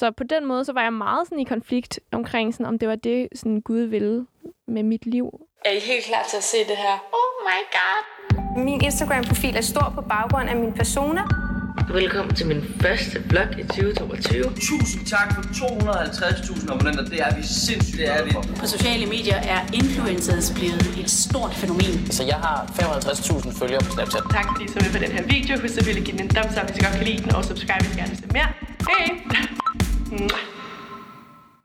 så på den måde, så var jeg meget sådan i konflikt omkring, sådan, om det var det, sådan Gud ville med mit liv. Er I helt klar til at se det her? Oh my god! Min Instagram-profil er stor på baggrund af mine personer. Velkommen til min første vlog i 2022. Tusind tak for 250.000 abonnenter. Det er vi sindssygt det er vi. På sociale medier er influencers blevet et stort fænomen. Så jeg har 55.000 følgere på Snapchat. Tak fordi I så med på den her video. Husk at give den en thumbs up, hvis I godt kan lide den, og subscribe, hvis I gerne vil se mere. Hej! Mm.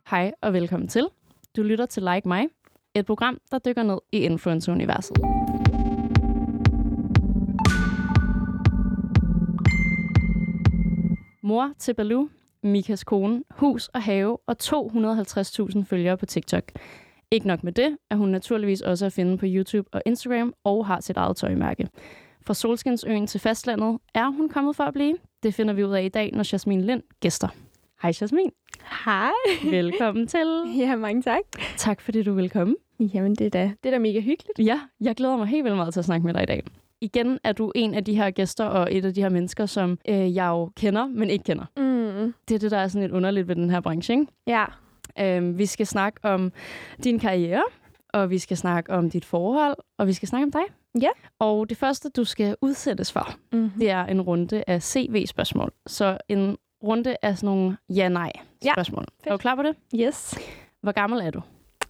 Hej og velkommen til. Du lytter til Like Mig, et program, der dykker ned i influencer-universet. Mor til Baloo, Mikas kone, hus og have og 250.000 følgere på TikTok. Ikke nok med det, er hun naturligvis også at finde på YouTube og Instagram og har sit eget tøjmærke. Fra Solskinsøen til fastlandet er hun kommet for at blive. Det finder vi ud af i dag, når Jasmin Lind gæster. Hej Jasmin. Hej. Velkommen til. Ja, mange tak. Tak fordi du vil komme. Jamen, det er da, det er da mega hyggeligt. Ja, jeg glæder mig helt vildt meget til at snakke med dig i dag. Igen er du en af de her gæster og et af de her mennesker, som øh, jeg jo kender, men ikke kender. Mm. Det er det, der er sådan lidt underligt ved den her branche, ikke? Ja. Øhm, vi skal snakke om din karriere, og vi skal snakke om dit forhold, og vi skal snakke om dig. Ja. Og det første, du skal udsættes for, Mm-hmm. det er en runde af CV-spørgsmål. Så en runde af sådan nogle ja-nej-spørgsmål. Ja, er du klar på det? Yes. Hvor gammel er du?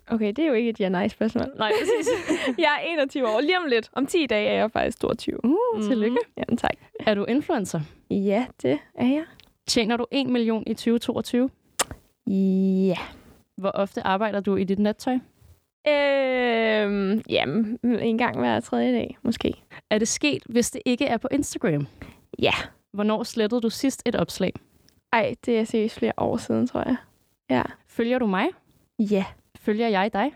Okay, det er jo ikke et ja-nej-spørgsmål. Nej, præcis. jeg er 21 år. Lige om lidt. Om 10 dage er jeg faktisk 22. Uh, tillykke. Jamen, tak. Er du influencer? Ja, det er jeg. Tjener du 1 million i 2022? Ja. Hvor ofte arbejder du i dit nattøj? Øhm, jamen, en gang hver tredje dag, måske. Er det sket, hvis det ikke er på Instagram? Ja. Hvornår slettede du sidst et opslag? Ej, det er seriøst flere år siden, tror jeg. Ja. Følger du mig? Ja. Følger jeg dig?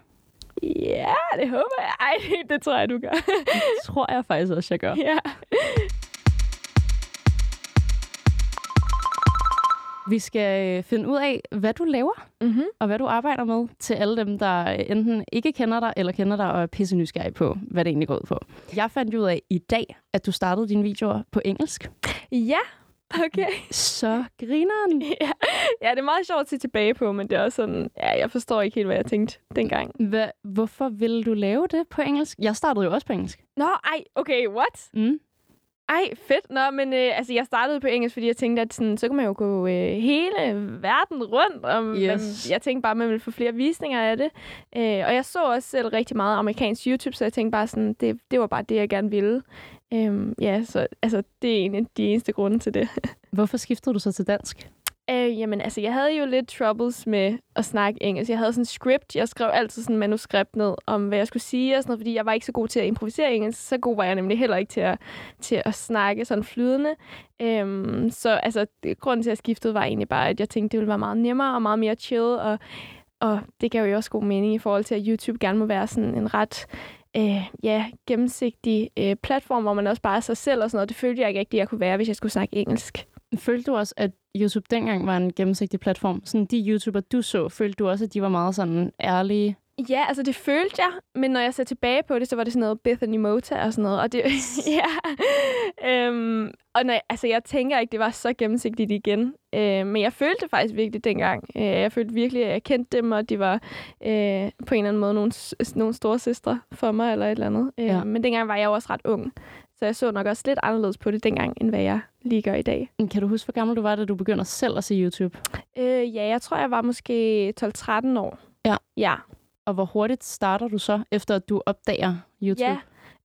Ja, det håber jeg. Ej, det tror jeg, du gør. Det tror jeg faktisk også, jeg gør. ja. Vi skal øh, finde ud af, hvad du laver, Mm-hmm. og hvad du arbejder med, til alle dem, der øh, enten ikke kender dig, eller kender dig og er pisse nysgerrige på, hvad det egentlig går ud på. Jeg fandt ud af i dag, at du startede dine videoer på engelsk. Ja, okay. Så grineren. ja. ja, det er meget sjovt at se tilbage på, men det er også sådan, ja, jeg forstår ikke helt, hvad jeg tænkte dengang. Hvad, hvorfor ville du lave det på engelsk? Jeg startede jo også på engelsk. Nå, ej, okay, what? Mm. Ej, fedt. Nå, men øh, altså, jeg startede på engelsk, fordi jeg tænkte, at sådan, så kan man jo gå øh, hele verden rundt. Og Yes. man, jeg tænkte bare, at man ville få flere visninger af det. Øh, og jeg så også selv rigtig meget amerikansk YouTube, så jeg tænkte bare sådan, det, det var bare det, jeg gerne ville. Øhm, ja, så altså, det er en af de eneste grunde til det. Hvorfor skiftede du så til dansk? Øh, jamen, altså, jeg havde jo lidt troubles med at snakke engelsk. Jeg havde sådan en script. Jeg skrev altid sådan en manuskript ned om, hvad jeg skulle sige og sådan noget, fordi jeg var ikke så god til at improvisere engelsk. Så god var jeg nemlig heller ikke til at, til at snakke sådan flydende. Øhm, så altså, det, grunden til, at jeg skiftede, var egentlig bare, at jeg tænkte, det ville være meget nemmere og meget mere chill. Og, og det gav jo også god mening i forhold til, at YouTube gerne må være sådan en ret øh, ja, gennemsigtig øh, platform, hvor man også bare er sig selv og sådan noget. Det følte jeg ikke rigtigt, jeg kunne være, hvis jeg skulle snakke engelsk. Følte du også, at YouTube dengang var en gennemsigtig platform? Sådan de YouTuber, du så, følte du også, at de var meget sådan ærlige? Ja, altså det følte jeg, men når jeg ser tilbage på det, så var det sådan noget Bethany Mota og sådan noget. Og det, ja. øhm, og når, jeg- altså, jeg tænker ikke, det var så gennemsigtigt igen. Øh, men jeg følte det faktisk virkelig dengang. Øh, jeg følte virkelig, at jeg kendte dem, og de var øh, på en eller anden måde nogle, nogle store søstre for mig, eller et eller andet. Øh, Ja. Men dengang var jeg jo også ret ung. Så jeg så nok også lidt anderledes på det dengang, end hvad jeg lige gør i dag. Kan du huske, hvor gammel du var, da du begyndte selv at se YouTube? Øh, ja, jeg tror, jeg var måske 12-13 år. Ja. Ja. Og hvor hurtigt starter du så, efter at du opdager YouTube? Ja,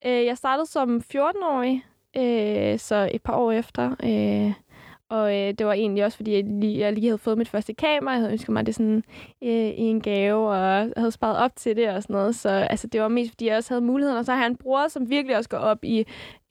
øh, jeg startede som 14-årig, øh, så et par år efter. Øh, og øh, det var egentlig også, fordi jeg lige, jeg lige havde fået mit første kamera. Jeg havde ønsket mig det sådan øh, i en gave, og jeg havde sparet op til det og sådan noget. Så altså, det var mest, fordi jeg også havde muligheden. Og så har jeg en bror, som virkelig også går op i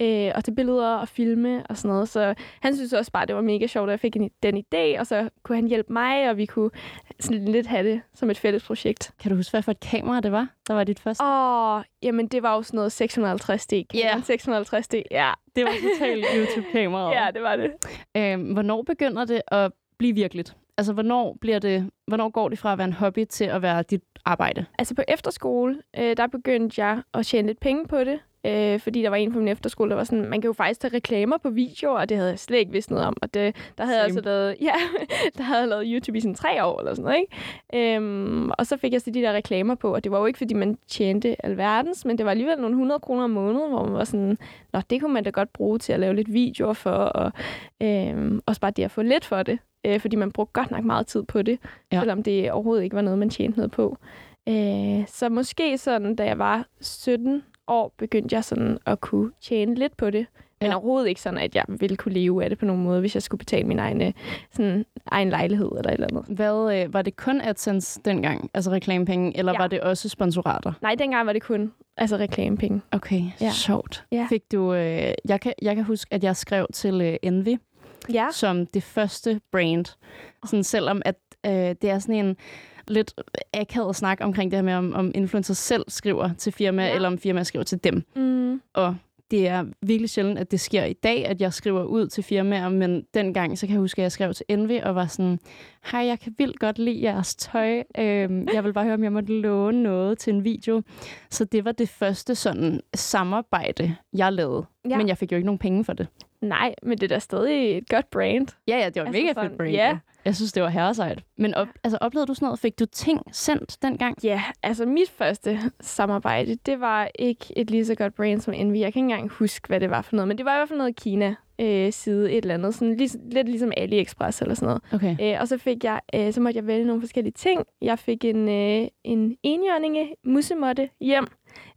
øh, at tage billeder og filme og sådan noget. Så han synes også bare, det var mega sjovt, at jeg fik en, den idé. Og så kunne han hjælpe mig, og vi kunne sådan lidt have det som et fælles projekt. Kan du huske, hvad for et kamera det var, der var dit første? Åh, jamen det var jo sådan noget 650D. Ja. 650D, ja. Det var totalt YouTube-kamera. Ja, det var det. Øhm, hvornår begynder det at blive virkeligt? Altså, hvornår, bliver det, hvornår går det fra at være en hobby til at være dit arbejde? Altså på efterskole, øh, der begyndte jeg at tjene lidt penge på det. Øh, fordi der var en på min efterskole, der var sådan, man kan jo faktisk tage reklamer på videoer, og det havde jeg slet ikke vidst noget om. Og det, der havde jeg Same. altså lavet, ja, der havde jeg lavet YouTube i sådan tre år eller sådan noget, ikke? Øhm, og så fik jeg så de der reklamer på, og det var jo ikke, fordi man tjente alverdens, men det var alligevel nogle 100 kroner om måneden, hvor man var sådan, nå, det kunne man da godt bruge til at lave lidt videoer for, og øhm, også bare det at få lidt for det, øh, fordi man brugte godt nok meget tid på det, ja. selvom det overhovedet ikke var noget, man tjente noget på. Øh, så måske sådan, da jeg var 17 år, begyndte jeg sådan at kunne tjene lidt på det. Men Ja. overhovedet ikke sådan, at jeg ville kunne leve af det på nogen måde, hvis jeg skulle betale min egen, øh, sådan, egen lejlighed eller et eller andet. Hvad, øh, var det kun AdSense dengang, altså reklamepenge, eller ja. Var det også sponsorater? Nej, dengang var det kun altså reklamepenge. Okay. Ja. sjovt. Ja. Fik du, øh, jeg, kan, jeg kan huske, at jeg skrev til øh, Envy, Ja. som det første brand. Sådan selvom at øh, det er sådan en lidt akavet snak omkring det her med, om, om influencers selv skriver til firma, ja. Eller om firmaer skriver til dem. Mm. Og det er virkelig sjældent, at det sker i dag, at jeg skriver ud til firmaer, men dengang, så kan jeg huske, at jeg skrev til Envy og var sådan, hej, jeg kan vildt godt lide jeres tøj. Øhm, jeg vil bare høre, om jeg måtte låne noget til en video. Så det var det første sådan samarbejde, jeg lavede. Ja. Men jeg fik jo ikke nogen penge for det. Nej, men det er da stadig et godt brand. Ja, ja, det var Altså mega sådan, fedt brand. ja. Jeg synes, det var herresejt. Men op, altså, oplevede du sådan noget? Fik du ting sendt dengang? Ja, altså mit første samarbejde, det var ikke et lige så godt brand som Envy. Jeg kan ikke engang huske, hvad det var for noget, men det var i hvert fald noget Kina øh, side et eller andet. Sådan lig, lidt ligesom AliExpress eller sådan noget. Okay. Øh, og så fik jeg, øh, så måtte jeg vælge nogle forskellige ting. Jeg fik en, øh, en enhjørninge musemotte hjem,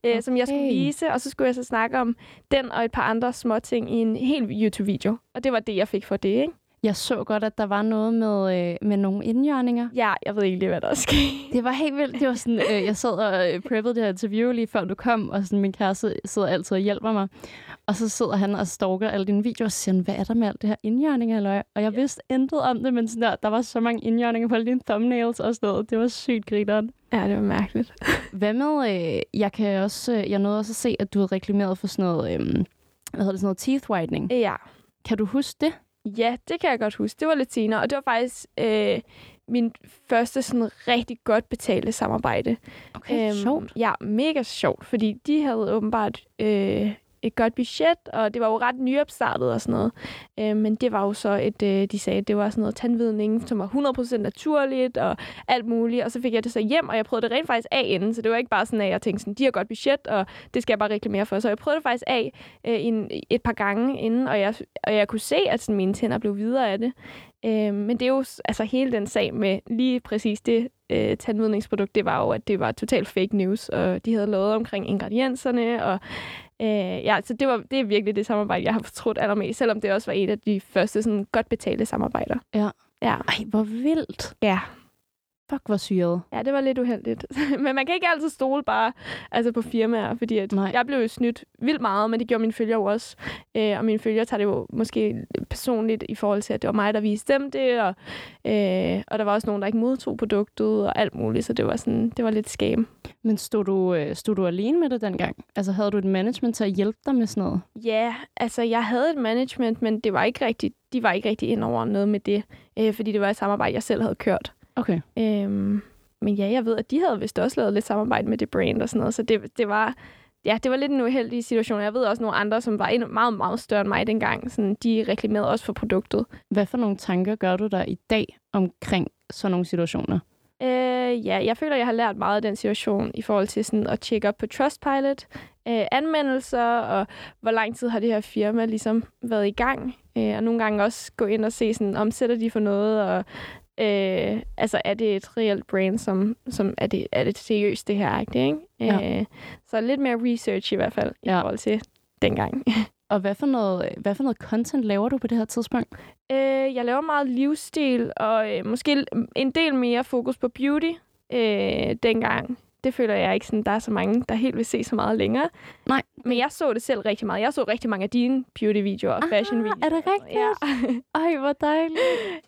øh, okay. som jeg skulle vise, og så skulle jeg så snakke om den og et par andre små ting i en hel YouTube-video. Og det var det, jeg fik for det, ikke? Jeg så godt, at der var noget med, øh, med nogle indjørninger. Ja, jeg ved ikke lige, hvad der er sket. Det var helt vildt. Det var sådan, øh, jeg sad og øh, preppede det her interview lige før du kom, og sådan, min kæreste sidder altid og hjælper mig. Og så sidder han og stalker alle dine videoer og siger, hvad er der med alt det her indjørninger, eller? Og jeg vidste intet om det, men sådan der, der var så mange indjørninger på alle dine thumbnails og sådan noget. Det var sygt grineren. Ja, det var mærkeligt. Hvad med, øh, jeg kan også, øh, jeg nåede også at se, at du havde reklameret for sådan noget, øh, hvad hedder det, sådan noget teeth whitening. Ja. Kan du huske det? Ja, det kan jeg godt huske. Det var lidt senere, og det var faktisk øh, min første sådan rigtig godt betalte samarbejde. Okay, sjovt. Ja, mega sjovt, fordi de havde åbenbart øh, et godt budget, og det var jo ret nyopstartet og sådan noget. Øh, men det var jo så et, øh, de sagde, det var sådan noget tandvidning, som var 100% naturligt og alt muligt. Og så fik jeg det så hjem, og jeg prøvede det rent faktisk af inden, så det var ikke bare sådan, at jeg tænkte sådan, de har godt budget, og det skal jeg bare reklamere for. Så jeg prøvede det faktisk af øh, en, et par gange inden, og jeg, og jeg kunne se, at sådan, mine tænder blev videre af det. Øh, men det er jo altså hele den sag med lige præcis det øh, tandmødningsprodukt, det var jo, at det var totalt fake news, og de havde lovet omkring ingredienserne, og øh, ja, så det, var, det er virkelig det samarbejde, jeg har fortrudt allermest, selvom det også var et af de første sådan, godt betalte samarbejder. Ja. Ja. Ej, hvor vildt. Ja. Fuck, hvor syret. Ja, det var lidt uheldigt. men man kan ikke altid stole bare altså på firmaer, fordi at Nej. jeg blev jo snydt vildt meget, men det gjorde mine følgere jo også. Øh, og mine følgere tager det jo måske personligt i forhold til, at det var mig, der viste dem det, og, øh, og der var også nogen, der ikke modtog produktet og alt muligt, så det var, sådan, det var lidt skam. Men stod du, øh, stod du alene med det dengang? Altså havde du et management til at hjælpe dig med sådan noget? Ja, altså jeg havde et management, men det var ikke rigtig, de var ikke rigtig ind over noget med det, øh, fordi det var et samarbejde, jeg selv havde kørt. Okay. Øhm, men ja, jeg ved, at de havde vist også lavet lidt samarbejde med det brand og sådan noget, så det, det var... Ja, det var lidt en uheldig situation. Jeg ved også nogle andre, som var endnu meget, meget større end mig dengang. Sådan, de reklamerede også for produktet. Hvad for nogle tanker gør du der i dag omkring sådan nogle situationer? Øh, ja, jeg føler, jeg har lært meget af den situation i forhold til sådan at tjekke op på Trustpilot, øh, anmeldelser, og hvor lang tid har det her firma ligesom været i gang. Øh, og nogle gange også gå ind og se, sådan, omsætter de for noget, og øh, altså er det et reelt brand, som, som er, det, er det seriøst det her, ikke? Ja. Øh, så lidt mere research i hvert fald i Ja. forhold til dengang. Og hvad for, noget, hvad for noget content laver du på det her tidspunkt? Øh, jeg laver meget livsstil, og øh, måske en del mere fokus på beauty øh, dengang. Det føler jeg ikke, sådan, der er så mange, der helt vil se så meget længere. Nej. Men jeg så det selv rigtig meget. Jeg så rigtig mange af dine beauty-videoer og fashion-videoer. er det rigtigt? Ja. Ej, hvor dejligt.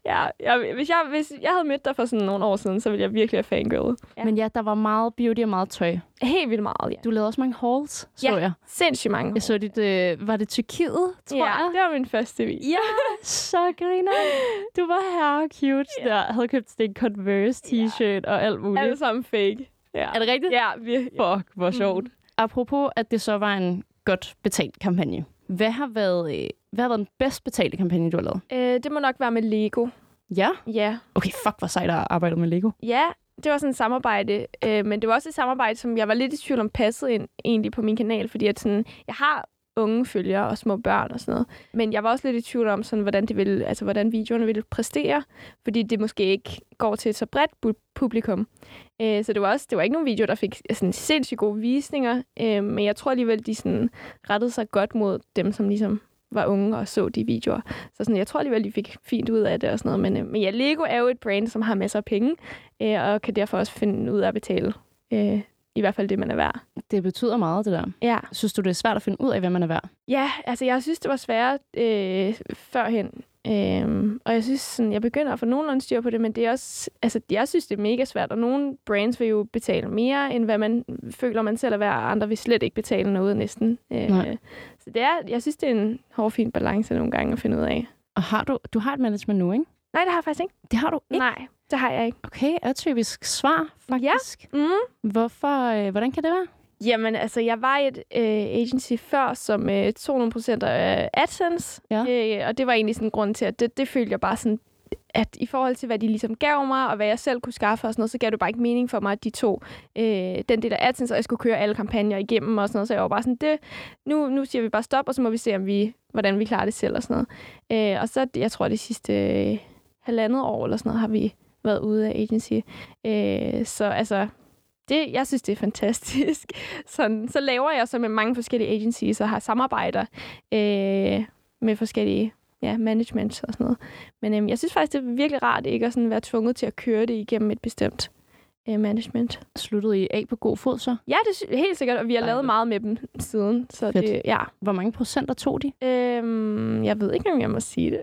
ja, jeg, hvis, jeg, hvis jeg havde mødt dig for sådan nogle år siden, så ville jeg virkelig have fangirlet. Ja. Men ja, der var meget beauty og meget tøj. Helt vildt meget, ja. Du lavede også mange hauls, så Ja. jeg. Sindssygt mange. Jeg så dit, øh, var det Tyrkiet, tror ja, jeg? det var min første video. Ja, så griner. Du var her cute Ja. der. Jeg havde købt en Converse t-shirt og alt muligt. Alle sammen fake. Ja. Er det rigtigt? Ja, virkelig. Fuck, hvor sjovt. Mm. Apropos, at det så var en godt betalt kampagne. Hvad har været, øh, hvad har været den bedst betalte kampagne, du har lavet? Øh, det må nok være med Lego. Ja? Ja. Okay, fuck, hvor sejt at arbejde med Lego. Ja, det var sådan et samarbejde, øh, men det var også et samarbejde, som jeg var lidt i tvivl om passede ind egentlig på min kanal, fordi at sådan, jeg har unge følgere og små børn og sådan noget. Men jeg var også lidt i tvivl om, sådan, hvordan, det ville, altså, hvordan videoerne ville præstere, fordi det måske ikke går til et så bredt bu- publikum. Øh, så det var også det var ikke nogen video, der fik sådan, sindssygt gode visninger, øh, men jeg tror alligevel, de sådan, rettede sig godt mod dem, som ligesom var unge og så de videoer. Så sådan, jeg tror alligevel, de fik fint ud af det og sådan noget. Men, øh, men ja, Lego er jo et brand, som har masser af penge, øh, og kan derfor også finde ud af at betale øh, i hvert fald det, man er værd. Det betyder meget, det der. Ja. Synes du, det er svært at finde ud af, hvad man er værd? Ja, altså jeg synes, det var svært øh, førhen. Øhm, og jeg synes, sådan, jeg begynder at få nogenlunde styr på det, men det er også, altså, jeg synes, det er mega svært, og nogle brands vil jo betale mere, end hvad man føler, man selv er værd, og andre vil slet ikke betale noget næsten. Øh, Nej. så det er, jeg synes, det er en hård, fin balance nogle gange at finde ud af. Og har du, du har et management nu, ikke? Nej, det har jeg faktisk ikke. Det har du ikke? Nej, det har jeg ikke. Okay, atypisk svar, faktisk. Mm. Hvorfor, øh, hvordan kan det være? Jamen, altså, jeg var i et øh, agency før, som øh, tog nogle procenter af AdSense. Ja. Øh, og det var egentlig sådan grund til, at det, det følte jeg bare sådan, at i forhold til, hvad de ligesom gav mig, og hvad jeg selv kunne skaffe og sådan noget, så gav det bare ikke mening for mig, at de tog øh, den del af AdSense, og jeg skulle køre alle kampagner igennem og sådan noget. Så jeg var bare sådan, det, nu, nu siger vi bare stop, og så må vi se, om vi, hvordan vi klarer det selv og sådan noget. Øh, og så, jeg tror, det sidste øh, halvandet år eller sådan noget, har vi været ude af agency. Øh, så altså, det, jeg synes, det er fantastisk. Sådan, så laver jeg så med mange forskellige agencies og har samarbejder øh, med forskellige ja, management og sådan noget. Men øhm, jeg synes faktisk, det er virkelig rart ikke at sådan være tvunget til at køre det igennem et bestemt øh, management. Sluttede I af på god fod så? Ja, det er helt sikkert, og vi har lavet Dejligt. meget med dem siden. Så Fedt. det, ja. Hvor mange procenter tog de? Øhm, jeg ved ikke, om jeg må sige det.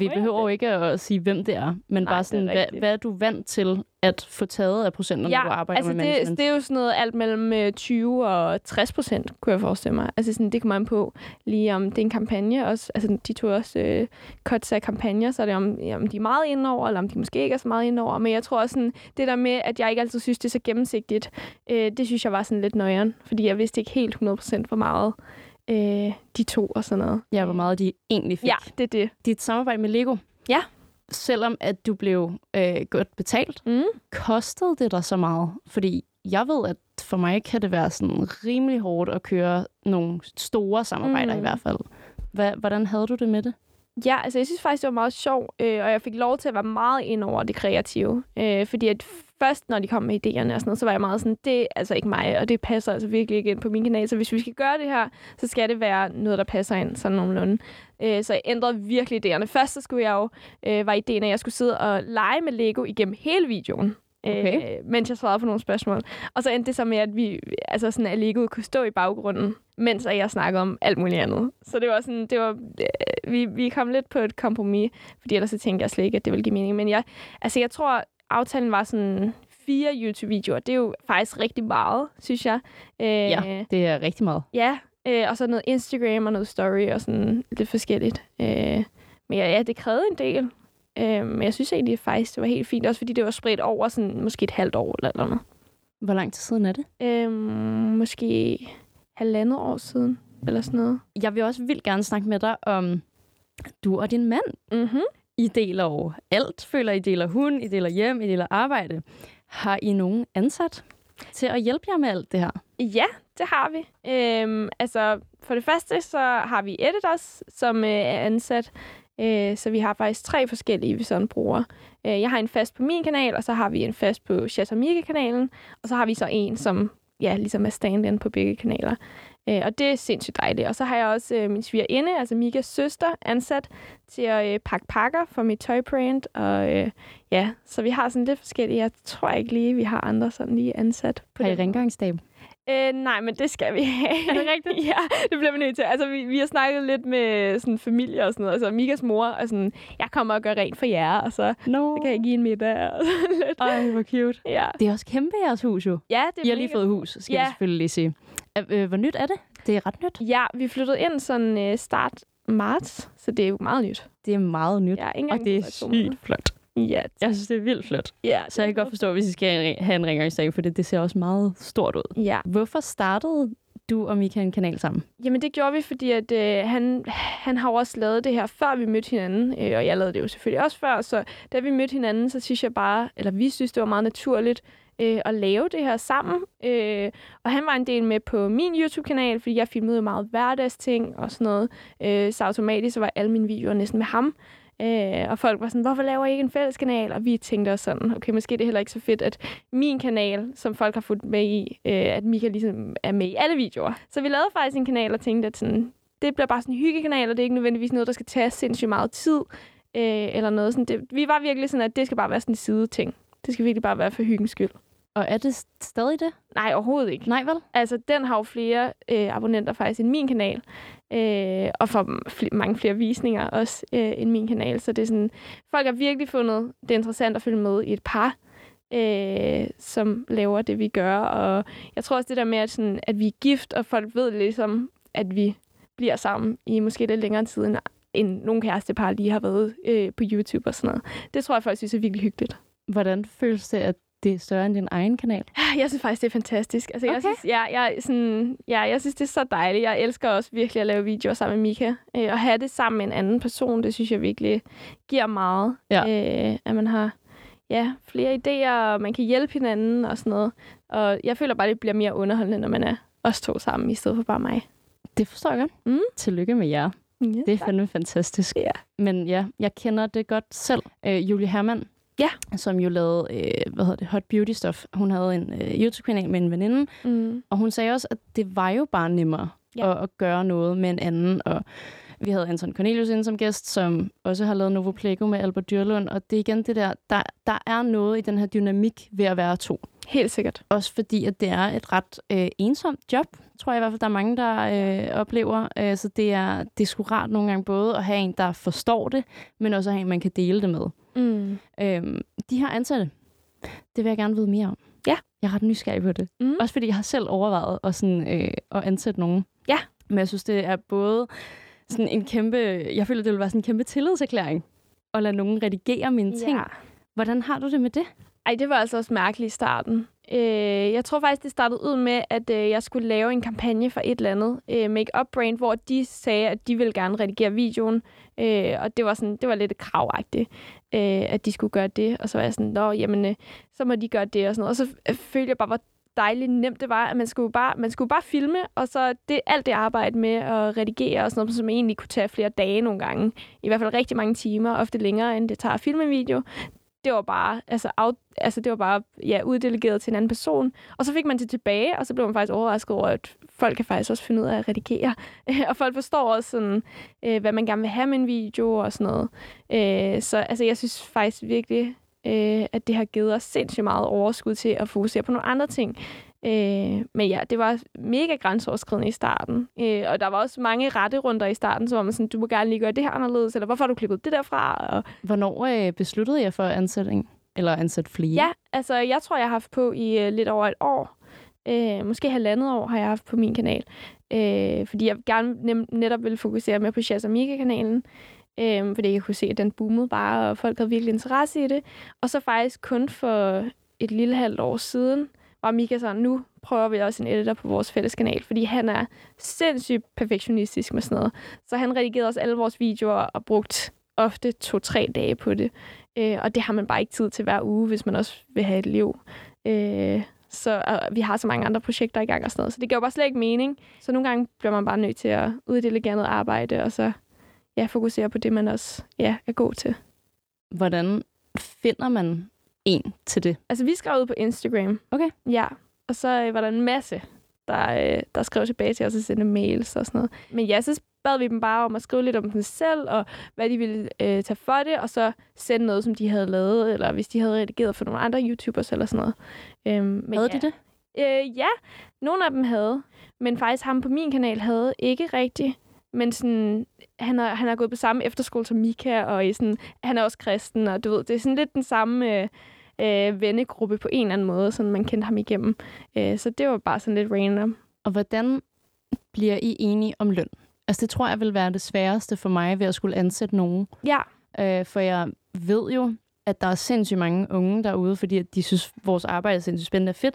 Vi behøver jo ikke at sige, hvem det er, men Nej, bare det er sådan, hvad, hvad er du vant til at få taget af procenter, når du arbejder altså med det, management? det er jo sådan noget alt mellem øh, 20 og 60 procent, kunne jeg forestille mig. Altså sådan, det kommer an på lige om det er en kampagne også. Altså de tog også øh, cuts af kampagner, så er det om, ja, om de er meget indover, eller om de måske ikke er så meget indover. Men jeg tror også sådan, det der med, at jeg ikke altid synes, det er så gennemsigtigt, øh, det synes jeg var sådan lidt nøjeren. Fordi jeg vidste ikke helt 100 procent, hvor meget øh, de to og sådan noget. Ja, hvor meget de egentlig fik. Ja, det er det. Dit samarbejde med Lego. Ja. Selvom at du blev øh, godt betalt, Mm. kostede det dig så meget? Fordi jeg ved, at for mig kan det være sådan rimelig hårdt at køre nogle store samarbejder Mm. i hvert fald. Hva, hvordan havde du det med det? Ja, altså jeg synes faktisk, det var meget sjovt, øh, og jeg fik lov til at være meget ind over det kreative. Øh, fordi at først, når de kom med idéerne og sådan noget, så var jeg meget sådan, det er altså ikke mig, og det passer altså virkelig ikke ind på min kanal. Så hvis vi skal gøre det her, så skal det være noget, der passer ind sådan nogenlunde. Øh, så jeg ændrede virkelig idéerne. Først så skulle jeg jo, øh, var ideen, at jeg skulle sidde og lege med Lego igennem hele videoen. Okay. Øh, mens jeg svarede på nogle spørgsmål. Og så endte det så med, at vi, altså sådan, at Legoet kunne stå i baggrunden, mens jeg snakkede om alt muligt andet. Så det var sådan, det var, øh, vi, vi kom lidt på et kompromis, fordi ellers så tænkte jeg slet ikke, at det ville give mening. Men jeg, altså jeg tror, aftalen var sådan fire YouTube-videoer. Det er jo faktisk rigtig meget, synes jeg. Øh, Ja, det er rigtig meget. Ja, øh, og så noget Instagram og noget story og sådan lidt forskelligt. Øh, men ja, ja, det krævede en del. Øh, men jeg synes egentlig faktisk, det var helt fint. Også fordi det var spredt over sådan måske et halvt år eller noget. Hvor lang tid siden er det? Øh, måske halvandet år siden eller sådan noget. Jeg vil også vildt gerne snakke med dig om du og din mand. Mm-hmm. I deler jo alt, føler I deler hund, I deler hjem, I deler arbejde. Har I nogen ansat til at hjælpe jer med alt det her? Ja, det har vi. Øhm, altså, for det første, så har vi editors, som øh, er ansat. Øh, så vi har faktisk tre forskellige, vi sådan bruger. Øh, jeg har en fast på min kanal, og så har vi en fast på Chatamika-kanalen. Og så har vi så en, som ja, ligesom er stand-in på begge kanaler. Øh, og det er sindssygt dejligt. Og så har jeg også øh, min svigerinde, altså Mikas søster, ansat til at øh, pakke pakker for mit tøjbrand. Og øh, ja, så vi har sådan lidt forskellige. Jeg tror ikke lige, vi har andre sådan lige ansat. På Har I rengøringsdame? Øh, nej, men det skal vi have. Er det rigtigt? ja, det bliver vi nødt til. Altså, vi, vi har snakket lidt med sådan, familie og sådan noget. Altså, Mikas mor er sådan, jeg kommer og gør rent for jer, og så, No. så kan jeg give en middag. Og sådan lidt. Ej, hvor cute. Ja, Det er også kæmpe jeres hus jo. ja det er I har lige fået hus, skal Ja. jeg selvfølgelig lige sige. Øh, Hvor nyt er det? Det er ret nyt. Ja, vi flyttede ind sådan øh, start marts, så det er jo meget nyt. Det er meget nyt. Ja, Og det er sygt flot. Ja, Jeg synes, det er vildt flot. ja, Så jeg kan godt forstå, hvis I skal have en rengøringsdame, for det, det ser også meget stort ud. Ja, Hvorfor startede du og Mika en kanal sammen? Jamen, det gjorde vi, fordi at, øh, han, han har jo også lavet det her, før vi mødte hinanden. Øh, og jeg lavede det jo selvfølgelig også før. Så da vi mødte hinanden, så synes jeg bare, eller vi synes, det var meget naturligt øh, at lave det her sammen. Øh, og han var en del med på min YouTube-kanal, fordi jeg filmede meget hverdagsting og sådan noget. Øh, så automatisk var alle mine videoer næsten med ham. Øh, og folk var sådan, hvorfor laver I ikke en fælles kanal? Og vi tænkte også sådan, okay, måske det er heller ikke så fedt, at min kanal, som folk har fulgt med i, øh, at Mika ligesom er med i alle videoer. Så vi lavede faktisk en kanal og tænkte, at sådan, det bliver bare sådan en hyggekanal, og det er ikke nødvendigvis noget, der skal tage sindssygt meget tid. Øh, eller noget sådan. Det, vi var virkelig sådan, at det skal bare være sådan en side ting. Det skal virkelig bare være for hyggens skyld. Og er det stadig det? Nej, overhovedet ikke. Nej, vel? Altså, den har jo flere øh, abonnenter faktisk end min kanal. Øh, og får fl- mange flere visninger også øh, end min kanal. Så det er sådan, folk har virkelig fundet det interessant at følge med i et par, øh, som laver det, vi gør. Og jeg tror også det der med, at, sådan, at vi er gift, og folk ved ligesom, at vi bliver sammen i måske lidt længere tid, end, end nogle kærestepar lige har været øh, på YouTube og sådan noget. Det tror jeg folk synes er virkelig hyggeligt. Hvordan føles det, at det er større end din egen kanal? Jeg synes faktisk, det er fantastisk. Altså, Okay. jeg, synes, jeg, jeg, sådan, ja, jeg synes, det er så dejligt. Jeg elsker også virkelig at lave videoer sammen med Mika. Øh, og have det sammen med en anden person, det synes jeg virkelig giver meget. Ja. Øh, at man har ja, flere idéer, og man kan hjælpe hinanden og sådan noget. Og jeg føler bare, det bliver mere underholdende, når man er os to sammen, i stedet for bare mig. Det forstår jeg godt. Mm. Tillykke med jer. Ja. Det er fandme fantastisk. Ja. Men ja, jeg kender det godt selv. Øh, Julie Hermann, Ja. som jo lavede, øh, hvad hedder det, Hot Beauty Stuff. Hun havde en øh, YouTube-kanal med en veninde, Mm. og hun sagde også, at det var jo bare nemmere Ja. at, at gøre noget med en anden. Og vi havde Anton Cornelius inde som gæst, som også har lavet Novo Plego med Albert Dyrlund. Og det er igen det der, der, der er noget i den her dynamik ved at være to. Helt sikkert. Også fordi, at det er et ret øh, ensomt job, tror jeg i hvert fald, der er mange, der øh, oplever. Øh, så det er, det er sgu rart nogle gange både at have en, der forstår det, men også at have en, man kan dele det med. Mm. Øhm, de her ansatte, det vil jeg gerne vide mere om. Ja. Jeg er ret nysgerrig på det. Mm. Også fordi jeg har selv overvejet at, sådan, øh, at ansætte nogen. Ja. Men jeg synes, det er både sådan en kæmpe... Jeg føler, det vil være sådan en kæmpe tillidserklæring at lade nogen redigere mine ting. Ja. Hvordan har du det med det? Ej, det var altså også mærkeligt i starten. Øh, jeg tror faktisk, det startede ud med, at øh, jeg skulle lave en kampagne for et eller andet øh, make-up brand, hvor de sagde, at de ville gerne redigere videoen. Øh, og det var, sådan, det var lidt kravagtigt, øh, at de skulle gøre det. Og så var jeg sådan, nå, jamen, øh, så må de gøre det og sådan noget. Og så øh, følte jeg bare, hvor dejligt nemt det var, at man skulle bare, man skulle bare filme, og så det, alt det arbejde med at redigere og sådan noget, som egentlig kunne tage flere dage nogle gange. I hvert fald rigtig mange timer, ofte længere, end det tager at filme en video det var bare, altså, af, altså det var bare ja, uddelegeret til en anden person. Og så fik man det tilbage, og så blev man faktisk overrasket over, at folk kan faktisk også finde ud af at redigere. og folk forstår også, sådan, øh, hvad man gerne vil have med en video og sådan noget. Øh, så altså, jeg synes faktisk virkelig, øh, at det har givet os sindssygt meget overskud til at fokusere på nogle andre ting. Øh, men ja, det var mega grænseoverskridende i starten. Øh, og der var også mange retterunder i starten, så var man sådan, du må gerne lige gøre det her anderledes, eller hvorfor har du klippet det derfra? Og, Hvornår øh, besluttede jeg for ansætning? Eller ansætte flere? Ja, altså jeg tror, jeg har haft på i øh, lidt over et år. Øh, måske halvandet år har jeg haft på min kanal. Øh, fordi jeg gerne nem, netop ville fokusere med på Shaz kanalen øh, fordi jeg kunne se, at den boomede bare, og folk havde virkelig interesse i det. Og så faktisk kun for et lille halvt år siden, og Mika så, nu prøver vi også en editor på vores fælles kanal, fordi han er sindssygt perfektionistisk med sådan noget. Så han redigerede også alle vores videoer og brugt ofte to-tre dage på det. Øh, og det har man bare ikke tid til hver uge, hvis man også vil have et liv. Øh, så og vi har så mange andre projekter i gang og sådan noget. Så det giver bare slet ikke mening. Så nogle gange bliver man bare nødt til at uddelegere noget arbejde, og så ja, fokusere på det, man også ja, er god til. Hvordan finder man en til det? Altså, vi skrev ud på Instagram. Okay. Ja, og så øh, var der en masse, der, øh, der skrev tilbage til os og sendte mails og sådan noget. Men ja, så bad vi dem bare om at skrive lidt om sig selv, og hvad de ville øh, tage for det, og så sende noget, som de havde lavet, eller hvis de havde redigeret for nogle andre YouTubers eller sådan noget. Øhm, men Havde ja. de det? Øh, ja, nogle af dem havde. Men faktisk ham på min kanal havde ikke rigtigt. Men sådan, han, har, han har gået på samme efterskole som Mika, og i sådan, han er også kristen, og du ved, det er sådan lidt den samme øh, øh, vennegruppe på en eller anden måde, sådan man kendte ham igennem. Øh, så det var bare sådan lidt random. Og hvordan bliver I enige om løn? Altså, det tror jeg vil være det sværeste for mig ved at skulle ansætte nogen. Ja, Øh, for jeg ved jo, at der er sindssygt mange unge derude, fordi at de synes, vores arbejde er sindssygt spændende og fedt,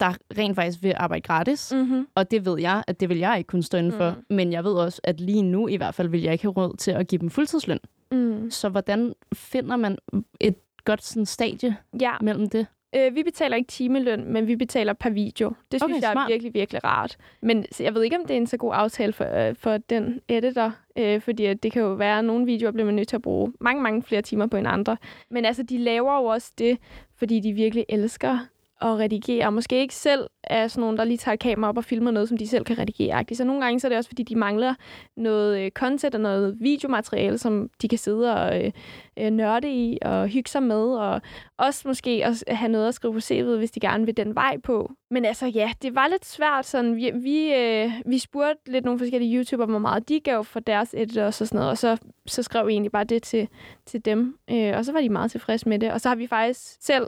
der rent faktisk vil arbejde gratis. Mm-hmm. Og det ved jeg, at det vil jeg ikke kunne stå inden for. Mm. Men jeg ved også, at lige nu i hvert fald vil jeg ikke have råd til at give dem fuldtidsløn. Mm. Så hvordan finder man et godt sådan, stadie Ja, mellem det? øh, vi betaler ikke timeløn, men vi betaler per video. Det synes Okay, jeg er smart. virkelig, virkelig rart. Men jeg ved ikke, om det er en så god aftale for, øh, for den editor, øh, fordi det kan jo være, at nogle videoer bliver man nødt til at bruge mange, mange flere timer på end andre. Men altså, de laver jo også det, fordi de virkelig elsker at redigere, og måske ikke selv er sådan nogen, der lige tager et kamera op og filmer noget, som de selv kan redigere. Så nogle gange så er det også, fordi de mangler noget øh, content og noget videomateriale, som de kan sidde og øh, øh, nørde i og hygge sig med, og også måske at have noget at skrive på CV'et, hvis de gerne vil den vej på. Men altså ja, det var lidt svært. Sådan, vi, vi, øh, vi spurgte lidt nogle forskellige YouTubere, hvor meget de gav for deres editors og sådan noget, og så, så skrev vi egentlig bare det til, til dem. Øh, og så var de meget tilfredse med det. Og så har vi faktisk selv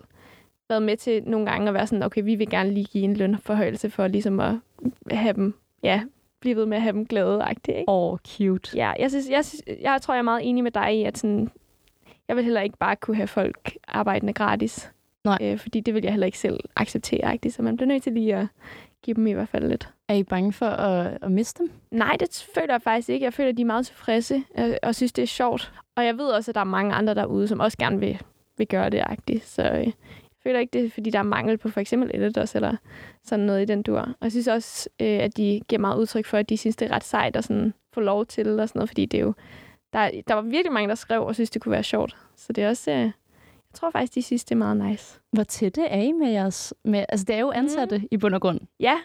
været med til nogle gange at være sådan, okay, vi vil gerne lige give en lønforhøjelse for ligesom at have dem, ja, blive ved med at have dem glade ikke? Åh, oh, cute. Ja, jeg, synes, jeg, synes, jeg tror, jeg er meget enig med dig i, at sådan, jeg vil heller ikke bare kunne have folk arbejdende gratis. Nej. Øh, fordi det vil jeg heller ikke selv acceptere, ikke? så man bliver nødt til lige at give dem i hvert fald lidt. Er I bange for at, at miste dem? Nej, det føler jeg faktisk ikke. Jeg føler, at de er meget tilfredse øh, og synes, det er sjovt. Og jeg ved også, at der er mange andre derude, som også gerne vil, vil gøre det, agtigt. Så øh, føler ikke, det er, fordi der er mangel på for eksempel editors eller sådan noget i den dur. Og jeg synes også, øh, at de giver meget udtryk for, at de synes, det er ret sejt at sådan få lov til og sådan noget, fordi det er jo... Der, der var virkelig mange, der skrev og synes, det kunne være sjovt. Så det er også... Øh, jeg tror faktisk, de synes, det er meget nice. Hvor tætte er I med jeres... Med, altså, det er jo ansatte mm. i bund og grund. Ja,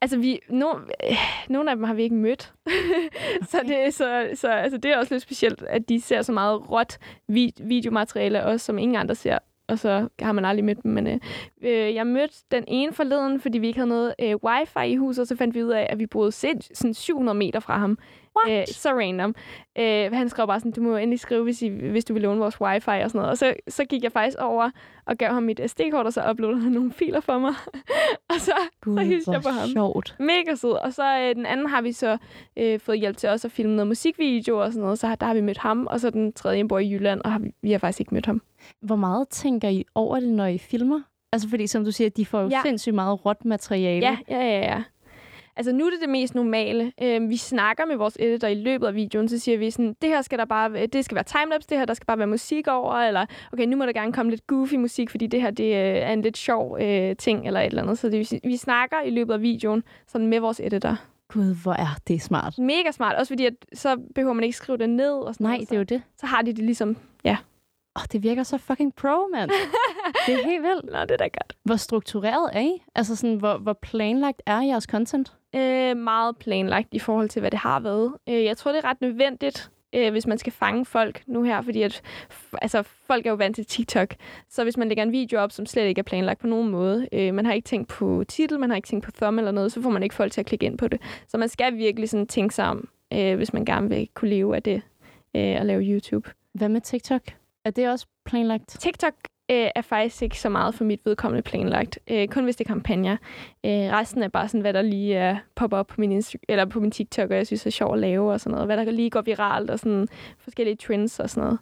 altså vi, no, øh, nogle af dem har vi ikke mødt. så det, så, så altså, det er også lidt specielt, at de ser så meget råt vi, videomateriale, også som ingen andre ser. Og så har man aldrig mødt dem. Men øh, øh, jeg mødte den ene forleden, fordi vi ikke havde noget øh, wifi i huset, og så fandt vi ud af, at vi boede sind, sådan 700 meter fra ham. Øh, så random. Øh, han skrev bare sådan, du må endelig skrive, hvis, I, hvis du vil låne vores wifi og sådan noget. Og så, så gik jeg faktisk over og gav ham mit SD-kort, og så uploadede han nogle filer for mig. og så, Gud, så hilste jeg på ham. sjovt. Mega sød. Og så øh, den anden har vi så øh, fået hjælp til også at filme noget musikvideo og sådan noget. Så der har vi mødt ham. Og så den tredje bor i Jylland, og har vi, vi har faktisk ikke mødt ham. Hvor meget tænker I over det, når I filmer? Altså fordi, som du siger, de får jo ja. Sindssygt meget råt materiale. Ja, ja, ja, ja. Altså nu er det det mest normale. Øh, vi snakker med vores editor i løbet af videoen, så siger vi sådan, det her skal der bare, det skal være timelapse, det her der skal bare være musik over, eller okay, nu må der gerne komme lidt goofy musik, fordi det her det øh, er en lidt sjov øh, ting, eller et eller andet. Så det, vi snakker i løbet af videoen sådan med vores editor. Gud, hvor er det smart. Mega smart, også fordi at, så behøver man ikke skrive det ned. Og sådan Nej, noget, det er jo det. så, så har de det ligesom, ja. Oh, det virker så fucking pro, mand. det er helt vildt. Nå, det er da godt. Hvor struktureret er I? Altså sådan, hvor, hvor planlagt er jeres content? Øh, meget planlagt i forhold til, hvad det har været. Øh, jeg tror, det er ret nødvendigt, øh, hvis man skal fange folk nu her, fordi at, altså, folk er jo vant til TikTok. Så hvis man lægger en video op, som slet ikke er planlagt på nogen måde, øh, man har ikke tænkt på titel, man har ikke tænkt på thumb eller noget, så får man ikke folk til at klikke ind på det. Så man skal virkelig sådan tænke sig om, øh, hvis man gerne vil kunne leve af det, øh, at lave YouTube. Hvad med TikTok? Er det også planlagt? TikTok øh, er faktisk ikke så meget for mit vedkommende planlagt. Øh, kun hvis det er kampagner. Øh, resten er bare sådan, hvad der lige er popper op på min, Insta- eller på min TikTok, og jeg synes er sjovt at lave og sådan noget. Hvad der lige går viralt og sådan forskellige trends og sådan noget.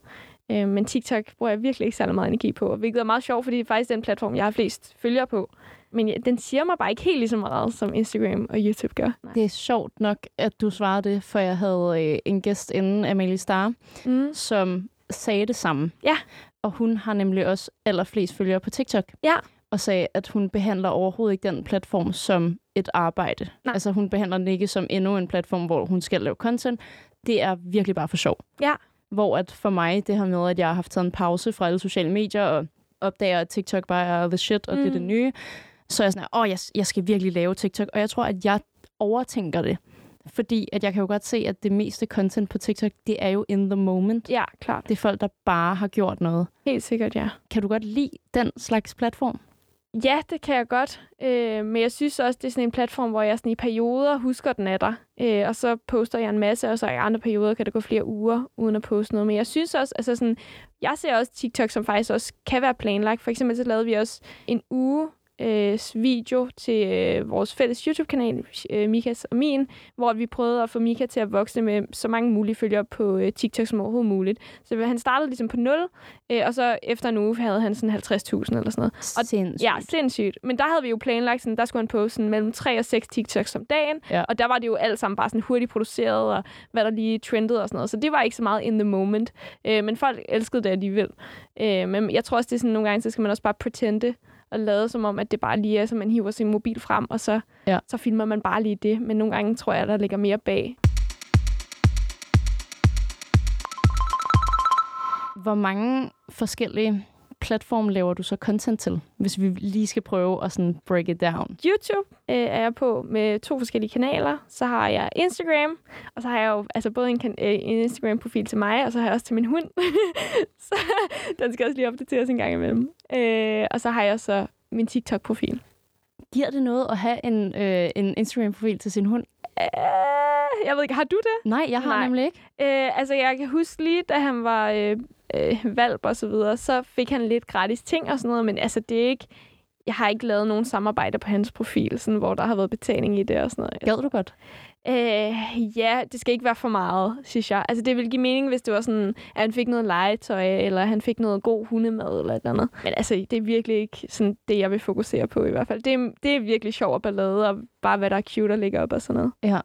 Øh, men TikTok bruger jeg virkelig ikke særlig meget energi på, hvilket er meget sjovt, fordi det er faktisk den platform, jeg har flest følgere på. Men ja, den siger mig bare ikke helt lige så meget, som Instagram og YouTube gør. Nej. Det er sjovt nok, at du svarede det, for jeg havde øh, en gæst inden, Amalie Star, Mm. som sagde det samme. Ja. Og hun har nemlig også allerflest følgere på TikTok. Ja. Og sagde, at hun behandler overhovedet ikke den platform som et arbejde. Nej. Altså hun behandler den ikke som endnu en platform, hvor hun skal lave content. Det er virkelig bare for sjov. Ja. Hvor at for mig, det her med, at jeg har haft taget en pause fra alle sociale medier, og opdager, at TikTok bare er the shit, og mm. det er det Mm. nye, så er jeg sådan, åh, jeg, jeg skal virkelig lave TikTok. Og jeg tror, at jeg overtænker det. Fordi at jeg kan jo godt se, at det meste content på TikTok, det er jo in the moment. Ja, klart. Det er folk, der bare har gjort noget. Helt sikkert, ja. Kan du godt lide den slags platform? Ja, det kan jeg godt. Øh, men jeg synes også, det er sådan en platform, hvor jeg sådan i perioder husker, den er der. Øh, og så poster jeg en masse, og så i andre perioder kan det gå flere uger uden at poste noget. Men jeg synes også, altså sådan, jeg ser også TikTok, som faktisk også kan være planlagt. For eksempel så lavede vi også en uge øh, video til øh, vores fælles YouTube-kanal, øh, Mikas og min, hvor vi prøvede at få Mika til at vokse med så mange mulige følgere på øh, TikTok som overhovedet muligt. Så han startede ligesom på 0, øh, og så efter en uge havde han sådan 50.000 eller sådan noget. Og, Sindssygt. Ja, sindssygt. Men der havde vi jo planlagt, sådan, der skulle han poste sådan, mellem 3 og 6 TikToks om dagen, Ja. og der var det jo alt sammen bare sådan hurtigt produceret, og hvad der lige trendede og sådan noget. Så det var ikke så meget in the moment. Øh, men folk elskede det alligevel. Øh, men jeg tror også, det er sådan nogle gange, så skal man også bare pretende og lade som om, at det bare lige er, så man hiver sin mobil frem, og så, Ja. så filmer man bare lige det. Men nogle gange tror jeg, der ligger mere bag. Hvor mange forskellige platforme laver du så content til, hvis vi lige skal prøve at sådan break it down? YouTube øh, er jeg på med to forskellige kanaler. Så har jeg Instagram, og så har jeg jo altså både en, kan- øh, en Instagram-profil til mig, og så har jeg også til min hund. så den skal også lige opdateres en gang imellem. Øh, og så har jeg så min TikTok-profil. Giver det noget at have en, øh, en Instagram-profil til sin hund? Øh, jeg ved ikke, har du det? Nej, jeg har Nej. nemlig ikke. Øh, altså, jeg kan huske lige, da han var øh, øh, valp og så videre, så fik han lidt gratis ting og sådan noget, men altså, det er ikke... Jeg har ikke lavet nogen samarbejder på hans profil, sådan, hvor der har været betaling i det og sådan noget. Gad du godt? Øh, ja, det skal ikke være for meget, synes jeg. Altså, det ville give mening, hvis det var sådan, at han fik noget legetøj, eller han fik noget god hundemad, eller et eller andet. Men altså, det er virkelig ikke sådan det, jeg vil fokusere på i hvert fald. Det er, det er virkelig sjov og ballade, og bare hvad der er cute at ligger op og sådan noget. Ja.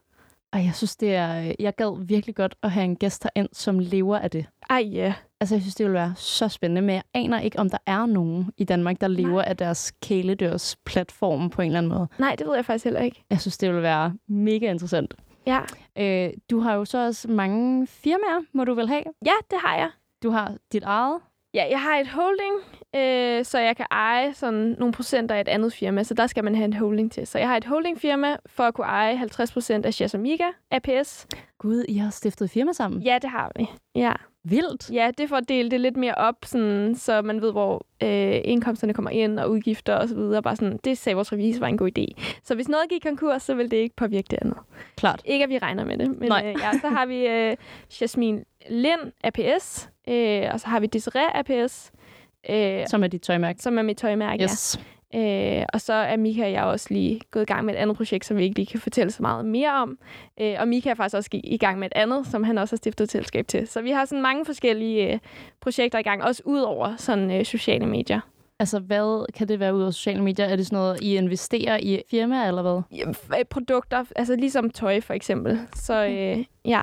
Og jeg synes, det er... Øh, jeg gad virkelig godt at have en gæst herind, som lever af det. Ej, ja. Altså, jeg synes, det ville være så spændende, men jeg aner ikke, om der er nogen i Danmark, der lever af deres kæledørs platform på en eller anden måde. Nej, det ved jeg faktisk heller ikke. Jeg synes, det ville være mega interessant. Ja, Øh, du har jo så også mange firmaer, må du vel have? ja det har jeg. Du har dit eget. Ja, jeg har et holding, øh, så jeg kan eje sådan nogle procenter af et andet firma, så der skal man have en holding til. Så jeg har et holdingfirma for at kunne eje 50% af Shares Amiga APS. Gud, I har stiftet firma sammen. Ja, det har vi. Ja. Vildt. Ja, det er for at dele det lidt mere op, sådan, så man ved, hvor øh, indkomsterne kommer ind og udgifter og så videre. Bare sådan, det sagde vores revisor var en god idé. Så hvis noget gik konkurs, så vil det ikke påvirke det andet. Klart. Ikke, at vi regner med det. Men Nej. øh, ja, så har vi øh, Jasmin Lind APS, øh, og så har vi Desiree APS, øh, Som er dit tøjmærke. som er mit tøjmærke. Yes. Ja. Øh, og så er Mika og jeg også lige gået i gang med et andet projekt, som vi ikke lige kan fortælle så meget mere om. Øh, og Mika er faktisk også i gang med et andet, som han også har stiftet et selskab til. Så vi har sådan mange forskellige øh, projekter i gang, også ud over sådan øh, sociale medier. Altså, hvad kan det være ud af sociale medier? Er det sådan noget, I investerer i firmaer, eller hvad? Ja, øh, Produkter, altså ligesom tøj for eksempel. Så øh, ja,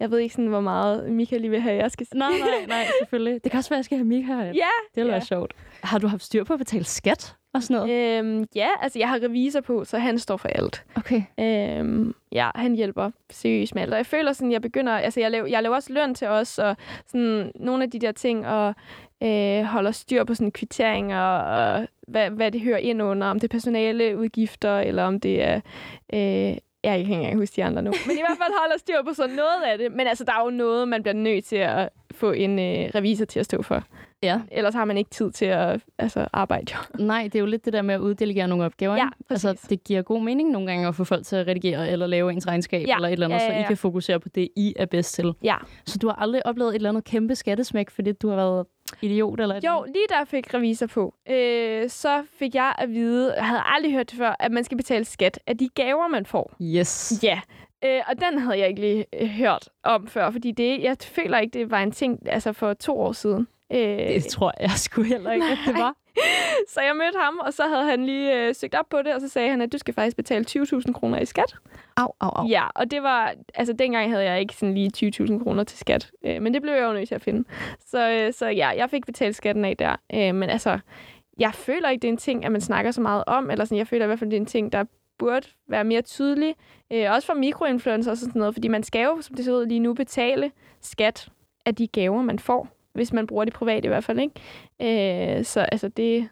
jeg ved ikke sådan, hvor meget Mika lige vil have, jeg skal sige. Nej, nej, nej, selvfølgelig. Det kan også være, at jeg skal have Mika herinde. Ja, Det ville ja. være sjovt. Har du haft styr på at betale skat og sådan noget? Øhm, ja, altså jeg har revisor på, så han står for alt. Okay. Øhm, ja, han hjælper seriøst med alt. Og jeg føler sådan, jeg begynder, altså jeg laver, jeg laver også løn til os, og sådan nogle af de der ting, og øh, holder styr på sådan kvitteringer, og hvad, hvad det hører ind under, om det er personale udgifter, eller om det er... Øh, jeg kan ikke engang huske de andre nu. Men i hvert fald holder styr på sådan noget af det. Men altså, der er jo noget, man bliver nødt til at få en øh, revisor til at stå for. Ja. Ellers har man ikke tid til at altså, arbejde. Jo. Nej, det er jo lidt det der med at uddelegere nogle opgaver. Ja, altså, det giver god mening nogle gange at få folk til at redigere eller lave ens regnskab Ja, eller et eller andet, ja, ja, så I ja. kan fokusere på det, I er bedst til. Ja. Så du har aldrig oplevet et eller andet kæmpe skattesmæk, fordi du har været idiot eller Jo, andet? lige da jeg fik revisor på, øh, så fik jeg at vide, jeg havde aldrig hørt det før, at man skal betale skat af de gaver, man får. Yes. Ja, øh, og den havde jeg ikke lige øh, hørt om før, fordi det, jeg føler ikke, det var en ting altså for to år siden. Øh, Det tror jeg sgu heller ikke, at det var. så jeg mødte ham, og så havde han lige øh, søgt op på det, og så sagde han, at du skal faktisk betale 20.000 kroner i skat. Au, au, au. Ja, og det var, altså dengang havde jeg ikke sådan lige 20.000 kroner til skat, øh, men det blev jeg jo nødt til at finde. Så, øh, så ja, jeg fik betalt skatten af der, øh, men altså, jeg føler ikke, det er en ting, at man snakker så meget om, eller sådan, jeg føler i hvert fald, det er en ting, der burde være mere tydelig, øh, også for mikroinfluencer og sådan noget, fordi man skal jo, som det ser ud lige nu, betale skat af de gaver, man får, hvis man bruger det privat i hvert fald, ikke? Øh, så altså det,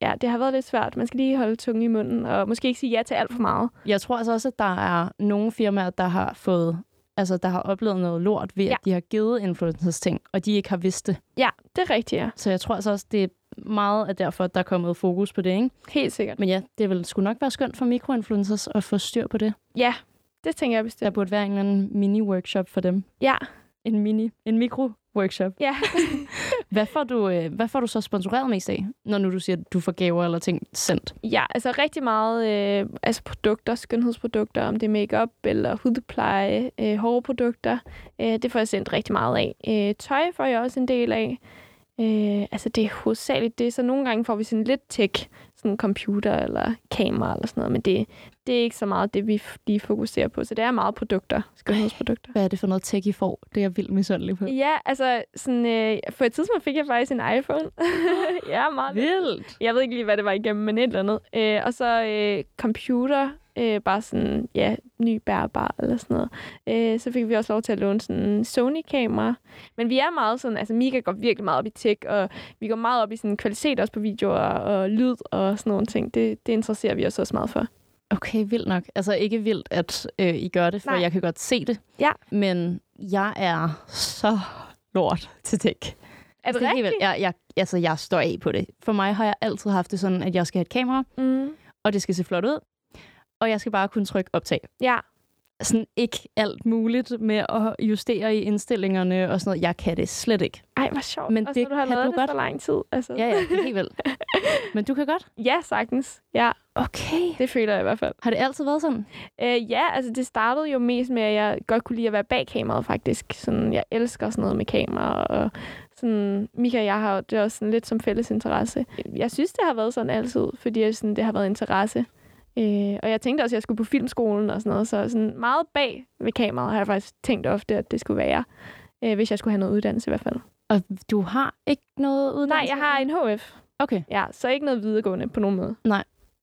ja, det har været lidt svært. Man skal lige holde tungen i munden, og måske ikke sige ja til alt for meget. Jeg tror altså også, at der er nogle firmaer, der har fået altså, der har oplevet noget lort ved, ja. At de har givet influencers ting, og de ikke har vidst det. Ja, det er rigtigt, ja. Så jeg tror altså også, det er meget af derfor, at der er kommet fokus på det, ikke? Helt sikkert. Men ja, det vil sgu nok være skønt for mikroinfluencers at få styr på det. Ja, det tænker jeg Der bestemt. burde være en eller anden mini-workshop for dem. Ja, En mini, en mikro-workshop. ja. Hvad får, du, øh, hvad får du så sponsoreret mest af, når nu du siger, at du får gaver eller ting sendt? Ja, altså rigtig meget øh, altså produkter, skønhedsprodukter, om det er makeup eller hudpleje, øh, hårprodukter. Øh, det får jeg sendt rigtig meget af. Øh, tøj får jeg også en del af. Øh, altså det er hovedsageligt det, så nogle gange får vi sådan lidt tech, sådan computer eller kamera eller sådan noget, men det, det er ikke så meget det, vi lige fokuserer på. Så det er meget produkter, skønhedsprodukter. Hvad er det for noget tech, I får? Det er jeg vildt misundelig på. Ja, altså sådan, øh, for et tidspunkt fik jeg faktisk en iPhone. ja, meget Vildt! Jeg ved ikke lige, hvad det var igennem, men et eller andet. Øh, og så øh, computer, øh, bare sådan, ja, ny bærbar eller sådan noget. Øh, så fik vi også lov til at låne sådan en Sony-kamera. Men vi er meget sådan, altså Mika går virkelig meget op i tech, og vi går meget op i sådan kvalitet også på videoer og lyd og sådan nogle ting. Det, det interesserer vi os også meget for. Okay, vildt nok. Altså ikke vildt, at øh, I gør det, for Nej. jeg kan godt se det. Ja. Men jeg er så lort til tech. Er det helt rigtigt? Jeg, jeg, altså, jeg står af på det. For mig har jeg altid haft det sådan, at jeg skal have et kamera, Mm. og det skal se flot ud, og jeg skal bare kunne trykke optag. Ja. Sådan ikke alt muligt med at justere i indstillingerne og sådan noget. Jeg kan det slet ikke. Ej, hvor sjovt. Men også det du har kan lavet du det godt. så lang tid. Altså. Ja, ja, helt vildt. Men du kan godt? ja, sagtens. Ja, Okay. det føler jeg i hvert fald. Har det altid været sådan? Øh, ja, altså det startede jo mest med, at jeg godt kunne lide at være bag kameraet faktisk. Sådan, jeg elsker sådan noget med kamera, og sådan, Mika og jeg har det er også sådan lidt som fælles interesse. Jeg synes, det har været sådan altid, fordi jeg, sådan, det har været interesse. Øh, og jeg tænkte også, at jeg skulle på filmskolen og sådan noget, så sådan meget bag ved kameraet har jeg faktisk tænkt ofte, at det skulle være, øh, hvis jeg skulle have noget uddannelse i hvert fald. Og du har ikke noget uddannelse? Nej, jeg har en HF, Okay, ja, så ikke noget videregående på nogen måde.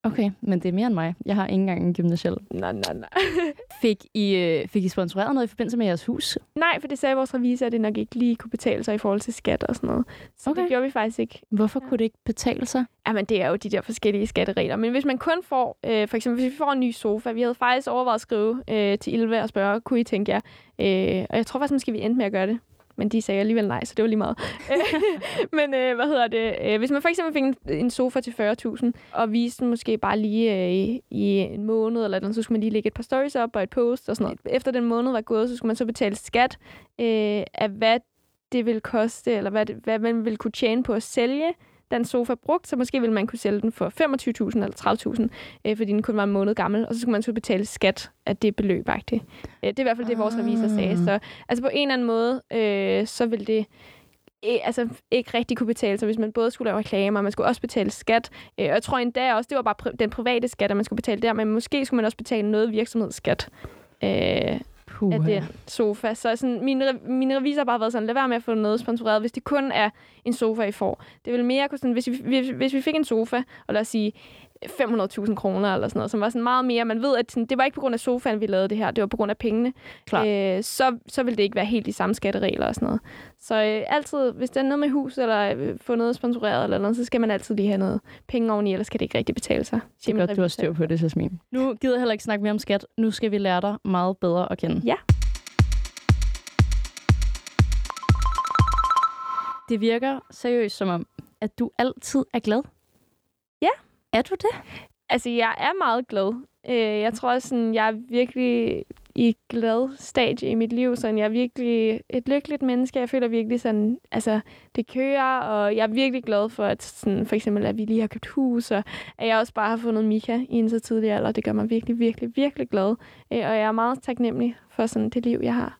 Okay. Men det er mere end mig. Jeg har ikke engang en gymnasiel. Nej, nej, nej. Fik I, øh, fik I sponsoreret noget i forbindelse med jeres hus? Nej, for det sagde vores revisor, at det nok ikke lige kunne betale sig i forhold til skat og sådan noget. Så Okay. det gjorde vi faktisk ikke. Hvorfor kunne det ikke betale sig? Jamen, det er jo de der forskellige skatteregler. Men hvis man kun får, øh, for eksempel hvis vi får en ny sofa, vi havde faktisk overvejet at skrive øh, til Ilve og spørge, kunne I tænke jer? Øh, og jeg tror faktisk, måske vi endte med at gøre det. Men de sagde alligevel nej, så det var lige meget. Men øh, hvad hedder det? Øh, hvis man for eksempel fik en, en sofa til 40.000, og viste den måske bare lige øh, i, i en måned, eller noget, så skulle man lige lægge et par stories op og et post og sådan noget. Efter den måned var gået, så skulle man så betale skat øh, af, hvad det ville koste, eller hvad, det, hvad man ville kunne tjene på at sælge den sofa brugt, så måske ville man kunne sælge den for 25.000 eller 30.000, øh, fordi den kun var en måned gammel, og så skulle man så betale skat af det beløb. Øh, det er i hvert fald det, vores revisor sagde. Så altså på en eller anden måde, øh, så vil det altså, ikke rigtig kunne betale sig, hvis man både skulle lave reklamer, og man skulle også betale skat. Øh, og jeg tror endda også, det var bare den private skat, at man skulle betale der, men måske skulle man også betale noget virksomhedsskat. Øh, Puh, af den sofa. Så sådan, min, min revisor har bare været sådan, lad være med at få noget sponsoreret, hvis det kun er en sofa, I får. Det vil mere kunne sådan, hvis vi, hvis, hvis vi fik en sofa, og lad os sige 500.000 kroner eller sådan noget, som var sådan meget mere, man ved, at sådan, det var ikke på grund af sofaen, vi lavede det her, det var på grund af pengene. Klart. Øh, så, så vil det ikke være helt de samme skatteregler og sådan noget. Så øh, altid, hvis der er noget med hus, eller øh, få noget sponsoreret eller noget, så skal man altid lige have noget penge oveni, ellers kan det ikke rigtig betale sig. Det er godt, du har styr på det, Jasmin. Nu gider jeg heller ikke snakke mere om skat. Nu skal vi lære dig meget bedre at kende. Ja. Det virker seriøst som om, at du altid er glad. Er du det? Altså, jeg er meget glad. Øh, jeg tror, sådan, jeg er virkelig i glad stadie i mit liv. Sådan, jeg er virkelig et lykkeligt menneske. Jeg føler virkelig sådan, altså, det kører, og jeg er virkelig glad for, at sådan, for eksempel, at vi lige har købt hus, og at jeg også bare har fundet Mika i en så tidlig alder. Det gør mig virkelig, virkelig, virkelig glad. Øh, og jeg er meget taknemmelig for sådan det liv, jeg har.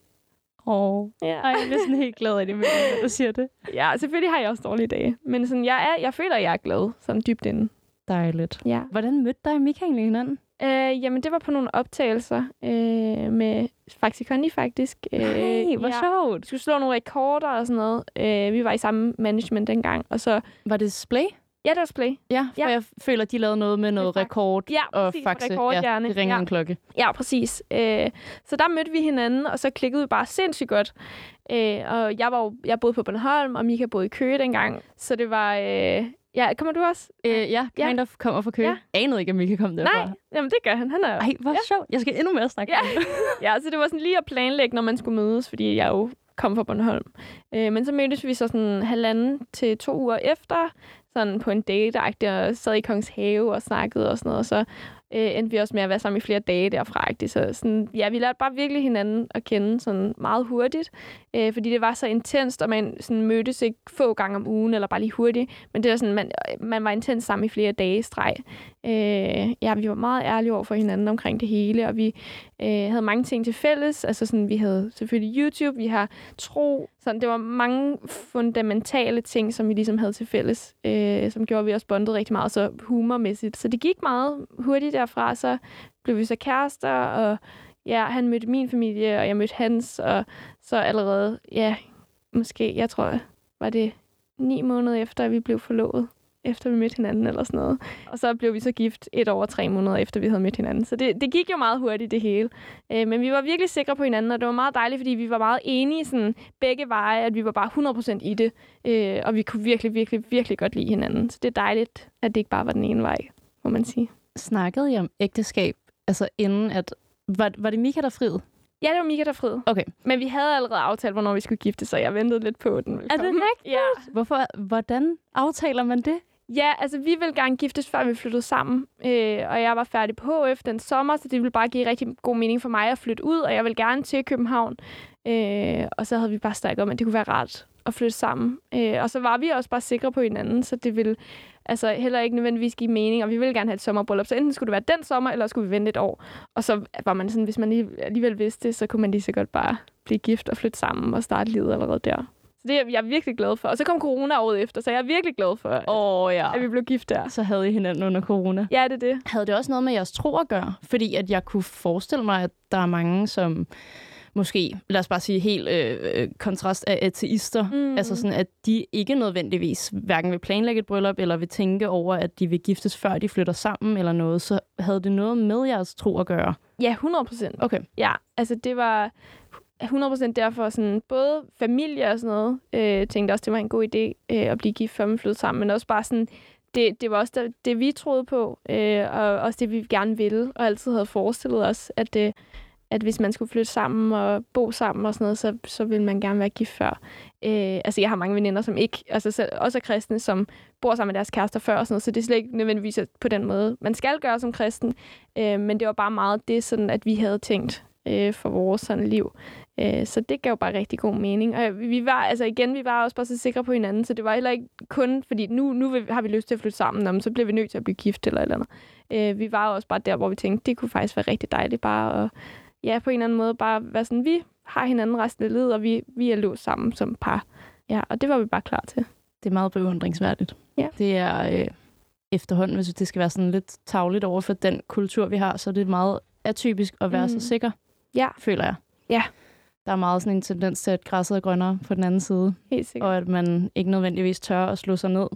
Åh, Ja. Ej, jeg bliver sådan helt glad af det, når du siger det. ja, selvfølgelig har jeg også dårlige dage. Men sådan, jeg, er, jeg føler, at jeg er glad, sådan dybt inde. Dejligt. Ja. Hvordan mødte dig og egentlig hinanden? Øh, jamen, det var på nogle optagelser øh, med Faxi Kondi, faktisk. Øh, Nej, hvor ja. sjovt. Vi skulle slå nogle rekorder og sådan noget. Øh, vi var i samme management dengang. Og så, Var det display? ja, det var Splay. Ja, for Ja. jeg føler, de lavede noget med noget rekord Ja, og faxe. rekordhjerne. Ja, det ringer Ja. en klokke. Ja, præcis. Øh, så der mødte vi hinanden, og så klikkede vi bare sindssygt godt. Øh, og jeg, var jo, jeg boede på Bornholm, og Mika boede i Køge dengang. Så det var... Øh, ja, kommer du også? Øh, ja, Ja. kind of kommer fra Køge. Ja. Anede ikke, at Mika kom derfra. Nej, jamen det gør han. Han er Ej, hvor ja. sjovt. Jeg skal endnu mere snakke Ja. om. Ja, så det var sådan lige at planlægge, når man skulle mødes, fordi jeg jo kom fra Bornholm. Øh, men så mødtes vi så sådan halvanden til to uger efter, sådan på en date og sad i Kongens Have og snakkede og sådan noget. Og så øh, endte vi også med at være sammen i flere dage derfra. Ikke? Så sådan, ja, vi lærte bare virkelig hinanden at kende sådan meget hurtigt, øh, fordi det var så intenst, og man sådan mødtes ikke få gange om ugen, eller bare lige hurtigt, men det var sådan, man, man var intens sammen i flere dage i streg. Øh, ja, vi var meget ærlige over for hinanden omkring det hele, og vi øh, havde mange ting til fælles. Altså sådan, vi havde selvfølgelig YouTube, vi har tro. Sådan, det var mange fundamentale ting, som vi ligesom havde til fælles, øh, som gjorde, at vi også bondede rigtig meget, så humormæssigt. Så det gik meget hurtigt derfra, så blev vi så kærester, og ja, han mødte min familie, og jeg mødte hans, og så allerede, ja, måske, jeg tror, var det ni måneder efter, at vi blev forlovet efter vi mødte hinanden eller sådan noget. Og så blev vi så gift et og tre måneder efter, vi havde mødt hinanden. Så det, det gik jo meget hurtigt, det hele. Øh, men vi var virkelig sikre på hinanden, og det var meget dejligt, fordi vi var meget enige sådan, begge veje, at vi var bare 100% i det. Øh, og vi kunne virkelig, virkelig, virkelig godt lide hinanden. Så det er dejligt, at det ikke bare var den ene vej, må man sige. Snakkede I om ægteskab, altså inden at... Var, var det Mika, der friede? Ja, det var Mika, der friede. Okay. Men vi havde allerede aftalt, hvornår vi skulle gifte, så jeg ventede lidt på den. Er det rigtigt? Ja. Hvorfor, hvordan aftaler man det? Ja, altså vi ville gerne giftes, før vi flyttede sammen. Øh, og jeg var færdig på HF den sommer, så det ville bare give rigtig god mening for mig at flytte ud, og jeg ville gerne til København. Øh, og så havde vi bare snakket om, at det kunne være rart at flytte sammen. Øh, og så var vi også bare sikre på hinanden, så det ville altså heller ikke nødvendigvis give mening, og vi ville gerne have et sommerbryllup. Så enten skulle det være den sommer, eller skulle vi vente et år. Og så var man sådan, hvis man alligevel vidste det, så kunne man lige så godt bare blive gift og flytte sammen og starte livet allerede der. Så det er jeg virkelig glad for. Og så kom corona året efter, så jeg er virkelig glad for, at, oh, ja. at vi blev gift der. Så havde I hinanden under corona. Ja, det er det. Havde det også noget med jeres tro at gøre? Fordi at jeg kunne forestille mig, at der er mange, som måske, lad os bare sige, helt øh, øh kontrast af ateister. Mm. Altså sådan, at de ikke nødvendigvis hverken vil planlægge et bryllup, eller vil tænke over, at de vil giftes, før de flytter sammen eller noget. Så havde det noget med jeres tro at gøre? Ja, 100 procent. Okay. Ja, altså det var 100% derfor sådan, både familie og sådan noget, øh, tænkte også, det var en god idé øh, at blive gift, før man flyttede sammen, men også bare sådan, det, det var også det, det vi troede på, øh, og også det, vi gerne ville, og altid havde forestillet os, at, det, at hvis man skulle flytte sammen og bo sammen og sådan noget, så, så ville man gerne være gift før. Øh, altså, jeg har mange veninder, som ikke, altså selv, også er kristne, som bor sammen med deres kærester før og sådan noget, så det er slet ikke nødvendigvis på den måde, man skal gøre som kristen, øh, men det var bare meget det, sådan, at vi havde tænkt øh, for vores sådan liv. Øh, så det gav bare rigtig god mening. Og vi var, altså igen, vi var også bare så sikre på hinanden, så det var heller ikke kun, fordi nu, nu har vi lyst til at flytte sammen, om, så bliver vi nødt til at blive gift eller et eller andet. Øh, vi var også bare der, hvor vi tænkte, det kunne faktisk være rigtig dejligt bare at, ja, på en eller anden måde bare være sådan, vi har hinanden resten af livet, og vi, vi er låst sammen som par. Ja, og det var vi bare klar til. Det er meget beundringsværdigt. Ja. Det er øh, efterhånden, hvis det skal være sådan lidt tavligt over for den kultur, vi har, så er det meget atypisk at være mm. så sikker, ja. føler jeg. Ja, der er meget sådan en tendens til, at græsset er grønnere på den anden side. Helt sikkert. Og at man ikke nødvendigvis tør at slå sig ned.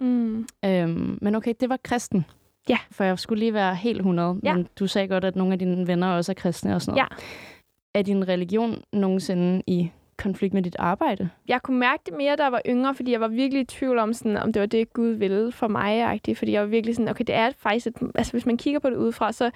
Mm. Øhm, men okay, det var kristen. Ja. For jeg skulle lige være helt 100. Ja. Men du sagde godt, at nogle af dine venner også er kristne og sådan noget. Ja. Er din religion nogensinde i konflikt med dit arbejde? Jeg kunne mærke det mere, da jeg var yngre, fordi jeg var virkelig i tvivl om, sådan, om det var det, Gud ville for mig. Fordi jeg var virkelig sådan, okay, det er faktisk... Et, altså, hvis man kigger på det udefra, så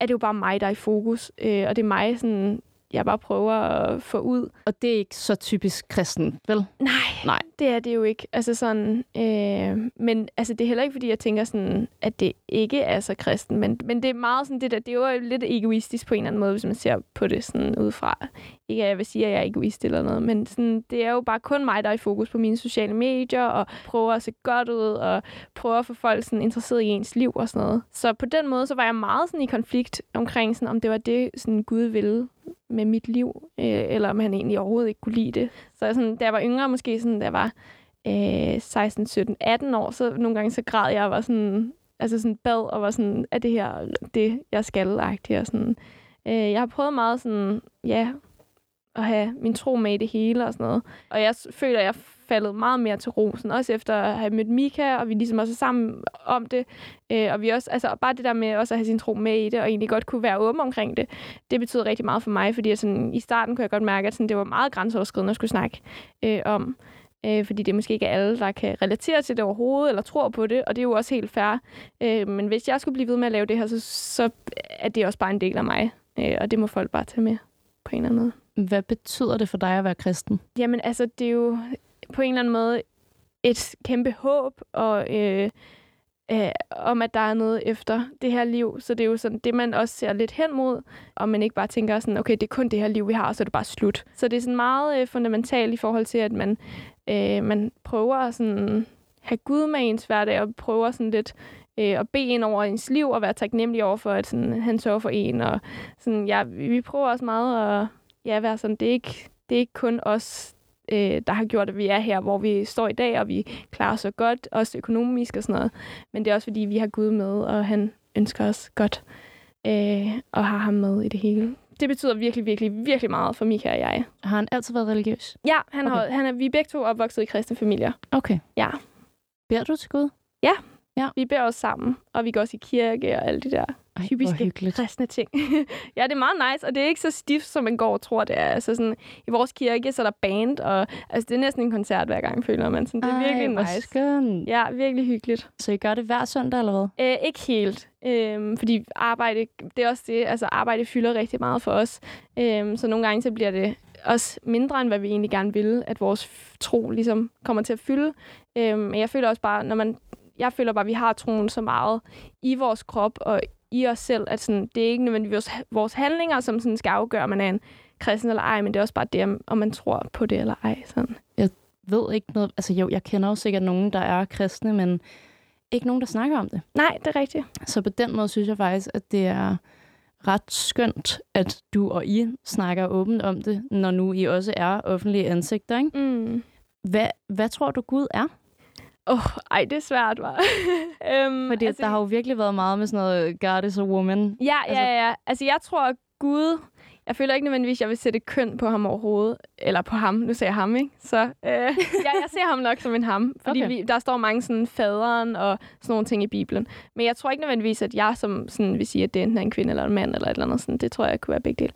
er det jo bare mig, der er i fokus. Øh, og det er mig, sådan, jeg bare prøver at få ud. Og det er ikke så typisk kristen, vel? Nej, Nej. det er det jo ikke. Altså sådan, øh, men altså, det er heller ikke, fordi jeg tænker sådan, at det ikke er så kristen, men, men det er meget sådan, det, der, det er jo lidt egoistisk på en eller anden måde, hvis man ser på det sådan udefra. Ikke at jeg vil sige, at jeg er egoist eller noget, men sådan, det er jo bare kun mig, der er i fokus på mine sociale medier, og prøver at se godt ud, og prøver at få folk sådan interesseret i ens liv og sådan noget. Så på den måde, så var jeg meget sådan i konflikt omkring, sådan, om det var det, sådan Gud ville med mit liv, øh, eller om han egentlig overhovedet ikke kunne lide det. Så sådan, da jeg var yngre, måske sådan, da jeg var øh, 16, 17, 18 år, så nogle gange så græd jeg og var sådan, altså sådan bad og var sådan, er det her det, jeg skal agtigt og sådan. Øh, jeg har prøvet meget sådan, ja, at have min tro med i det hele og sådan noget. Og jeg føler, at jeg faldet meget mere til ro, sådan også efter at have mødt Mika, og vi ligesom også er sammen om det. Øh, og vi også, altså bare det der med også at have sin tro med i det, og egentlig godt kunne være åben omkring det, det betyder rigtig meget for mig, fordi jeg sådan, i starten kunne jeg godt mærke, at sådan, det var meget grænseoverskridende at skulle snakke øh, om. Øh, fordi det er måske ikke alle, der kan relatere til det overhovedet, eller tror på det, og det er jo også helt fair. Øh, men hvis jeg skulle blive ved med at lave det her, så, så er det også bare en del af mig, øh, og det må folk bare tage med på en eller anden måde. Hvad betyder det for dig at være kristen? Jamen altså, det er jo på en eller anden måde et kæmpe håb, og øh, øh, om, at der er noget efter det her liv. Så det er jo sådan det, man også ser lidt hen mod, og man ikke bare tænker sådan, okay, det er kun det her liv, vi har, og så er det bare slut. Så det er sådan meget øh, fundamentalt i forhold til, at man, øh, man prøver at sådan have Gud med i ens hverdag, og prøver sådan lidt øh, at bede ind over ens liv, og være taknemmelig over for, at sådan, han sørger for en. Og sådan, ja, vi prøver også meget at ja, være sådan, det er ikke, det er ikke kun os, øh, der har gjort, at vi er her, hvor vi står i dag, og vi klarer os så godt, også økonomisk og sådan noget. Men det er også, fordi vi har Gud med, og han ønsker os godt, øh, og har ham med i det hele. Det betyder virkelig, virkelig, virkelig meget for Mika og jeg. Har han altid været religiøs? Ja, han Okay. har, han er, vi er begge to opvokset i kristne familier. Okay. Ja. Beder du til Gud? Vi beder os sammen, og vi går også i kirke og alle de der Ej, typiske kristne ting. ja, det er meget nice, og det er ikke så stift, som man går og tror, det er. Altså sådan, I vores kirke, så er der band, og altså, det er næsten en koncert hver gang, føler man. Sådan, det er virkelig Ej, hvor nice. skønt. Ja, virkelig hyggeligt. Så I gør det hver søndag, eller hvad? Æ, ikke helt, øhm, fordi arbejde, det er også det, altså arbejde fylder rigtig meget for os. Øhm, så nogle gange så bliver det også mindre, end hvad vi egentlig gerne vil, at vores tro ligesom kommer til at fylde. Øhm, men jeg føler også bare, når man, jeg føler bare, at vi har troen så meget i vores krop og i os selv, at sådan, det er ikke nødvendigvis vores handlinger, som sådan skal afgøre, om man er en kristen eller ej, men det er også bare det, om- man tror på det eller ej. Sådan. Ved ikke noget. Altså jo, jeg kender jo sikkert nogen, der er kristne, men ikke nogen, der snakker om det. Nej, det er rigtigt. Så på den måde synes jeg faktisk, at det er ret skønt, at du og I snakker åbent om det, når nu I også er offentlige ansigter. Ikke? Mm. Hvad, hvad tror du, Gud er? Åh, oh, ej, det er svært, var. øhm, Fordi altså, der har jo virkelig været meget med sådan noget, God is a woman. Ja, Altså- ja, ja. Altså, jeg tror, at Gud... Jeg føler ikke nødvendigvis, at jeg vil sætte køn på ham overhovedet. Eller på ham. Nu siger jeg ham, ikke? Så øh, ja, jeg ser ham nok som en ham. Fordi Okay. vi, der står mange sådan faderen og sådan nogle ting i Bibelen. Men jeg tror ikke nødvendigvis, at jeg som sådan vil sige, at det enten er en kvinde eller en mand eller et eller andet. Sådan. Det tror jeg kunne være begge dele.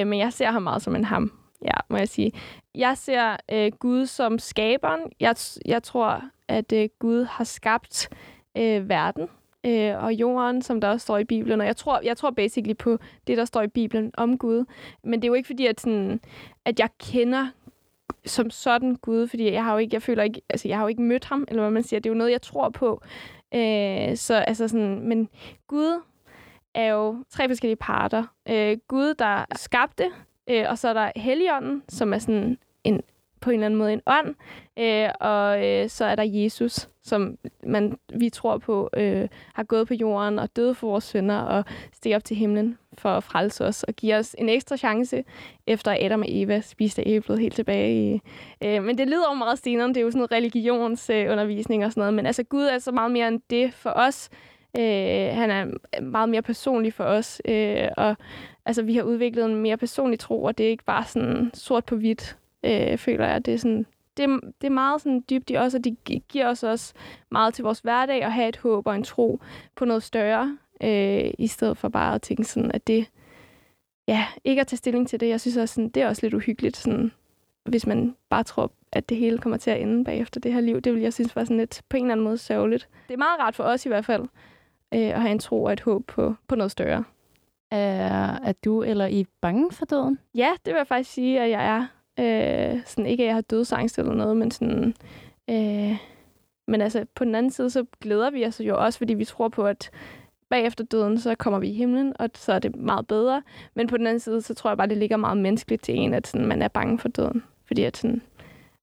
Øh, men jeg ser ham meget som en ham. Ja, må jeg sige. Jeg ser øh, Gud som skaberen. Jeg, jeg tror, at øh, Gud har skabt øh, verden øh, og jorden, som der også står i Bibelen. Og jeg tror, jeg tror basically på det, der står i Bibelen om Gud. Men det er jo ikke fordi, at, sådan, at jeg kender som sådan Gud, fordi jeg har jo ikke, jeg føler ikke, altså jeg har jo ikke mødt ham, eller hvad man siger. Det er jo noget, jeg tror på. Øh, så altså sådan, men Gud er jo tre forskellige parter. Øh, Gud, der skabte, øh, og så er der Helligånden, som er sådan en på en eller anden måde en ånd, øh, og øh, så er der Jesus, som man, vi tror på, øh, har gået på jorden og døde for vores sønner og steg op til himlen for at frelse os og give os en ekstra chance, efter Adam og Eva spiste æblet helt tilbage i... Øh, men det lyder jo meget senere, det er jo sådan noget religionsundervisning øh, og sådan noget, men altså Gud er så meget mere end det for os. Øh, han er meget mere personlig for os, øh, og altså, vi har udviklet en mere personlig tro, og det er ikke bare sådan sort på hvidt, øh, føler jeg. Det er, sådan, det, er, det er meget sådan dybt i os, og det gi- giver os også meget til vores hverdag at have et håb og en tro på noget større, øh, i stedet for bare at tænke sådan, at det, ja, ikke at tage stilling til det. Jeg synes også, sådan, det er også lidt uhyggeligt, sådan, hvis man bare tror, at det hele kommer til at ende bagefter det her liv. Det vil jeg synes var sådan lidt på en eller anden måde sørgeligt. Det er meget rart for os i hvert fald, øh, at have en tro og et håb på, på noget større. Er, er du eller I bange for døden? Ja, det vil jeg faktisk sige, at jeg er. Øh, sådan ikke, at jeg har dødsangst eller noget, men sådan... Øh, men altså, på den anden side, så glæder vi os jo også, fordi vi tror på, at bagefter døden, så kommer vi i himlen, og så er det meget bedre. Men på den anden side, så tror jeg bare, det ligger meget menneskeligt til en, at sådan, man er bange for døden. Fordi at sådan,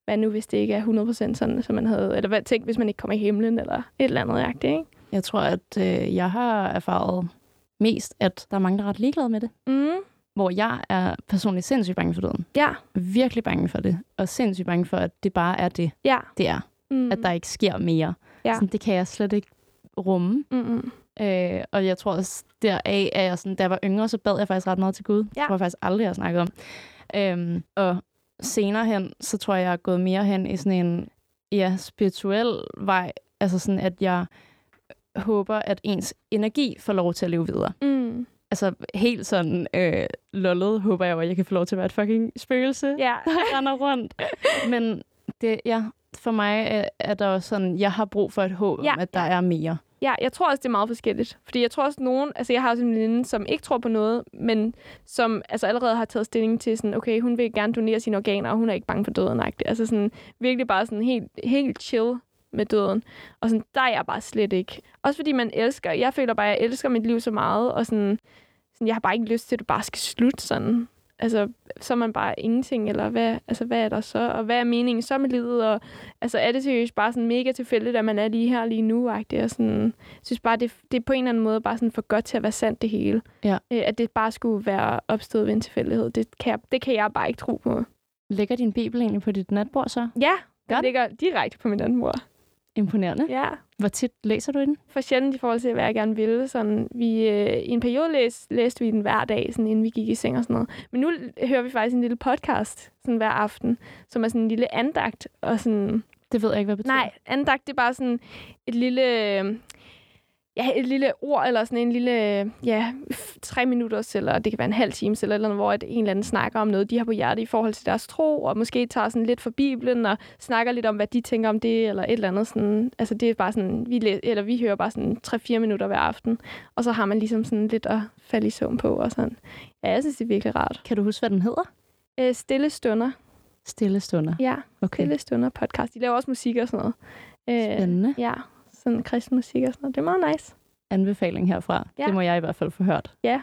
hvad nu, hvis det ikke er 100% sådan, som man havde... Eller hvad tænk, hvis man ikke kommer i himlen, eller et eller andet jagt, ikke? Jeg tror, at øh, jeg har erfaret mest, at der er mange, der er ret ligeglade med det. Mm. Hvor jeg er personligt sindssygt bange for døden. Ja, Virkelig bange for det. Og sindssygt bange for, at det bare er det, ja. det er. Mm. At der ikke sker mere. Ja. Sådan, det kan jeg slet ikke rumme. Mm-mm. Øh, og jeg tror også, deraf, at jeg sådan, da jeg var yngre, så bad jeg faktisk ret meget til Gud. Det Ja. tror jeg faktisk aldrig, jeg har snakket om. Øhm, og senere hen, så tror jeg, jeg er gået mere hen i sådan en ja, spirituel vej. Altså sådan, at jeg håber, at ens energi får lov til at leve videre. Mm. Altså helt sådan øh, lollet håber jeg jo, at jeg kan få lov til at være et fucking spøgelse, Ja. der render rundt. Men det, ja, for mig er, er der også sådan, jeg har brug for et håb Ja. om, at der er mere. Ja, jeg tror også, det er meget forskelligt. Fordi jeg tror også, nogen... Altså, jeg har også en veninde, som ikke tror på noget, men som altså, allerede har taget stilling til sådan, okay, hun vil gerne donere sine organer, og hun er ikke bange for døden. -agtigt. Altså sådan, virkelig bare sådan helt, helt chill med døden. Og sådan, der er jeg bare slet ikke. Også fordi man elsker, jeg føler bare, at jeg elsker mit liv så meget, og sådan, sådan jeg har bare ikke lyst til, at det bare skal slutte sådan. Altså, så er man bare ingenting, eller hvad, altså, hvad er der så? Og hvad er meningen så med livet? Og, altså, er det seriøst bare sådan mega tilfældigt, at man er lige her lige nu? Og sådan, jeg synes bare, det, det er på en eller anden måde bare sådan for godt til at være sandt det hele. Ja. Øh, at det bare skulle være opstået ved en tilfældighed. Det kan, jeg, det kan jeg bare ikke tro på. Ligger din bibel egentlig på dit natbord så? Ja, den ligger direkte på min mor. Imponerende. Ja. Hvor tit læser du den? For sjældent i forhold til, hvad jeg gerne ville. Sådan, vi, øh, I en periode læs, læste vi den hver dag, sådan, inden vi gik i seng og sådan noget. Men nu hører vi faktisk en lille podcast sådan hver aften, som er sådan en lille andagt. Og sådan, Det ved jeg ikke, hvad det betyder. nej, andagt det er bare sådan et lille... øh, Ja, et lille ord, eller sådan en lille, ja, tre minutters, eller det kan være en halv time, eller, et eller andet, hvor at en eller anden snakker om noget, de har på hjerte i forhold til deres tro, og måske tager sådan lidt for Bibelen, og snakker lidt om, hvad de tænker om det, eller et eller andet sådan. Altså det er bare sådan, vi, læ- eller vi hører bare sådan 3-4 minutter hver aften, og så har man ligesom sådan lidt at falde i søvn på, og sådan. Ja, jeg synes, det er virkelig rart. Kan du huske, hvad den hedder? Øh, stille stunder. Stille stunder. Ja, Okay. stille stunder podcast. De laver også musik og sådan noget. Øh, Spændende. Ja, sådan kristen musik og sådan noget. Det er meget nice. Anbefaling herfra. Ja. Det må jeg i hvert fald få hørt. Ja.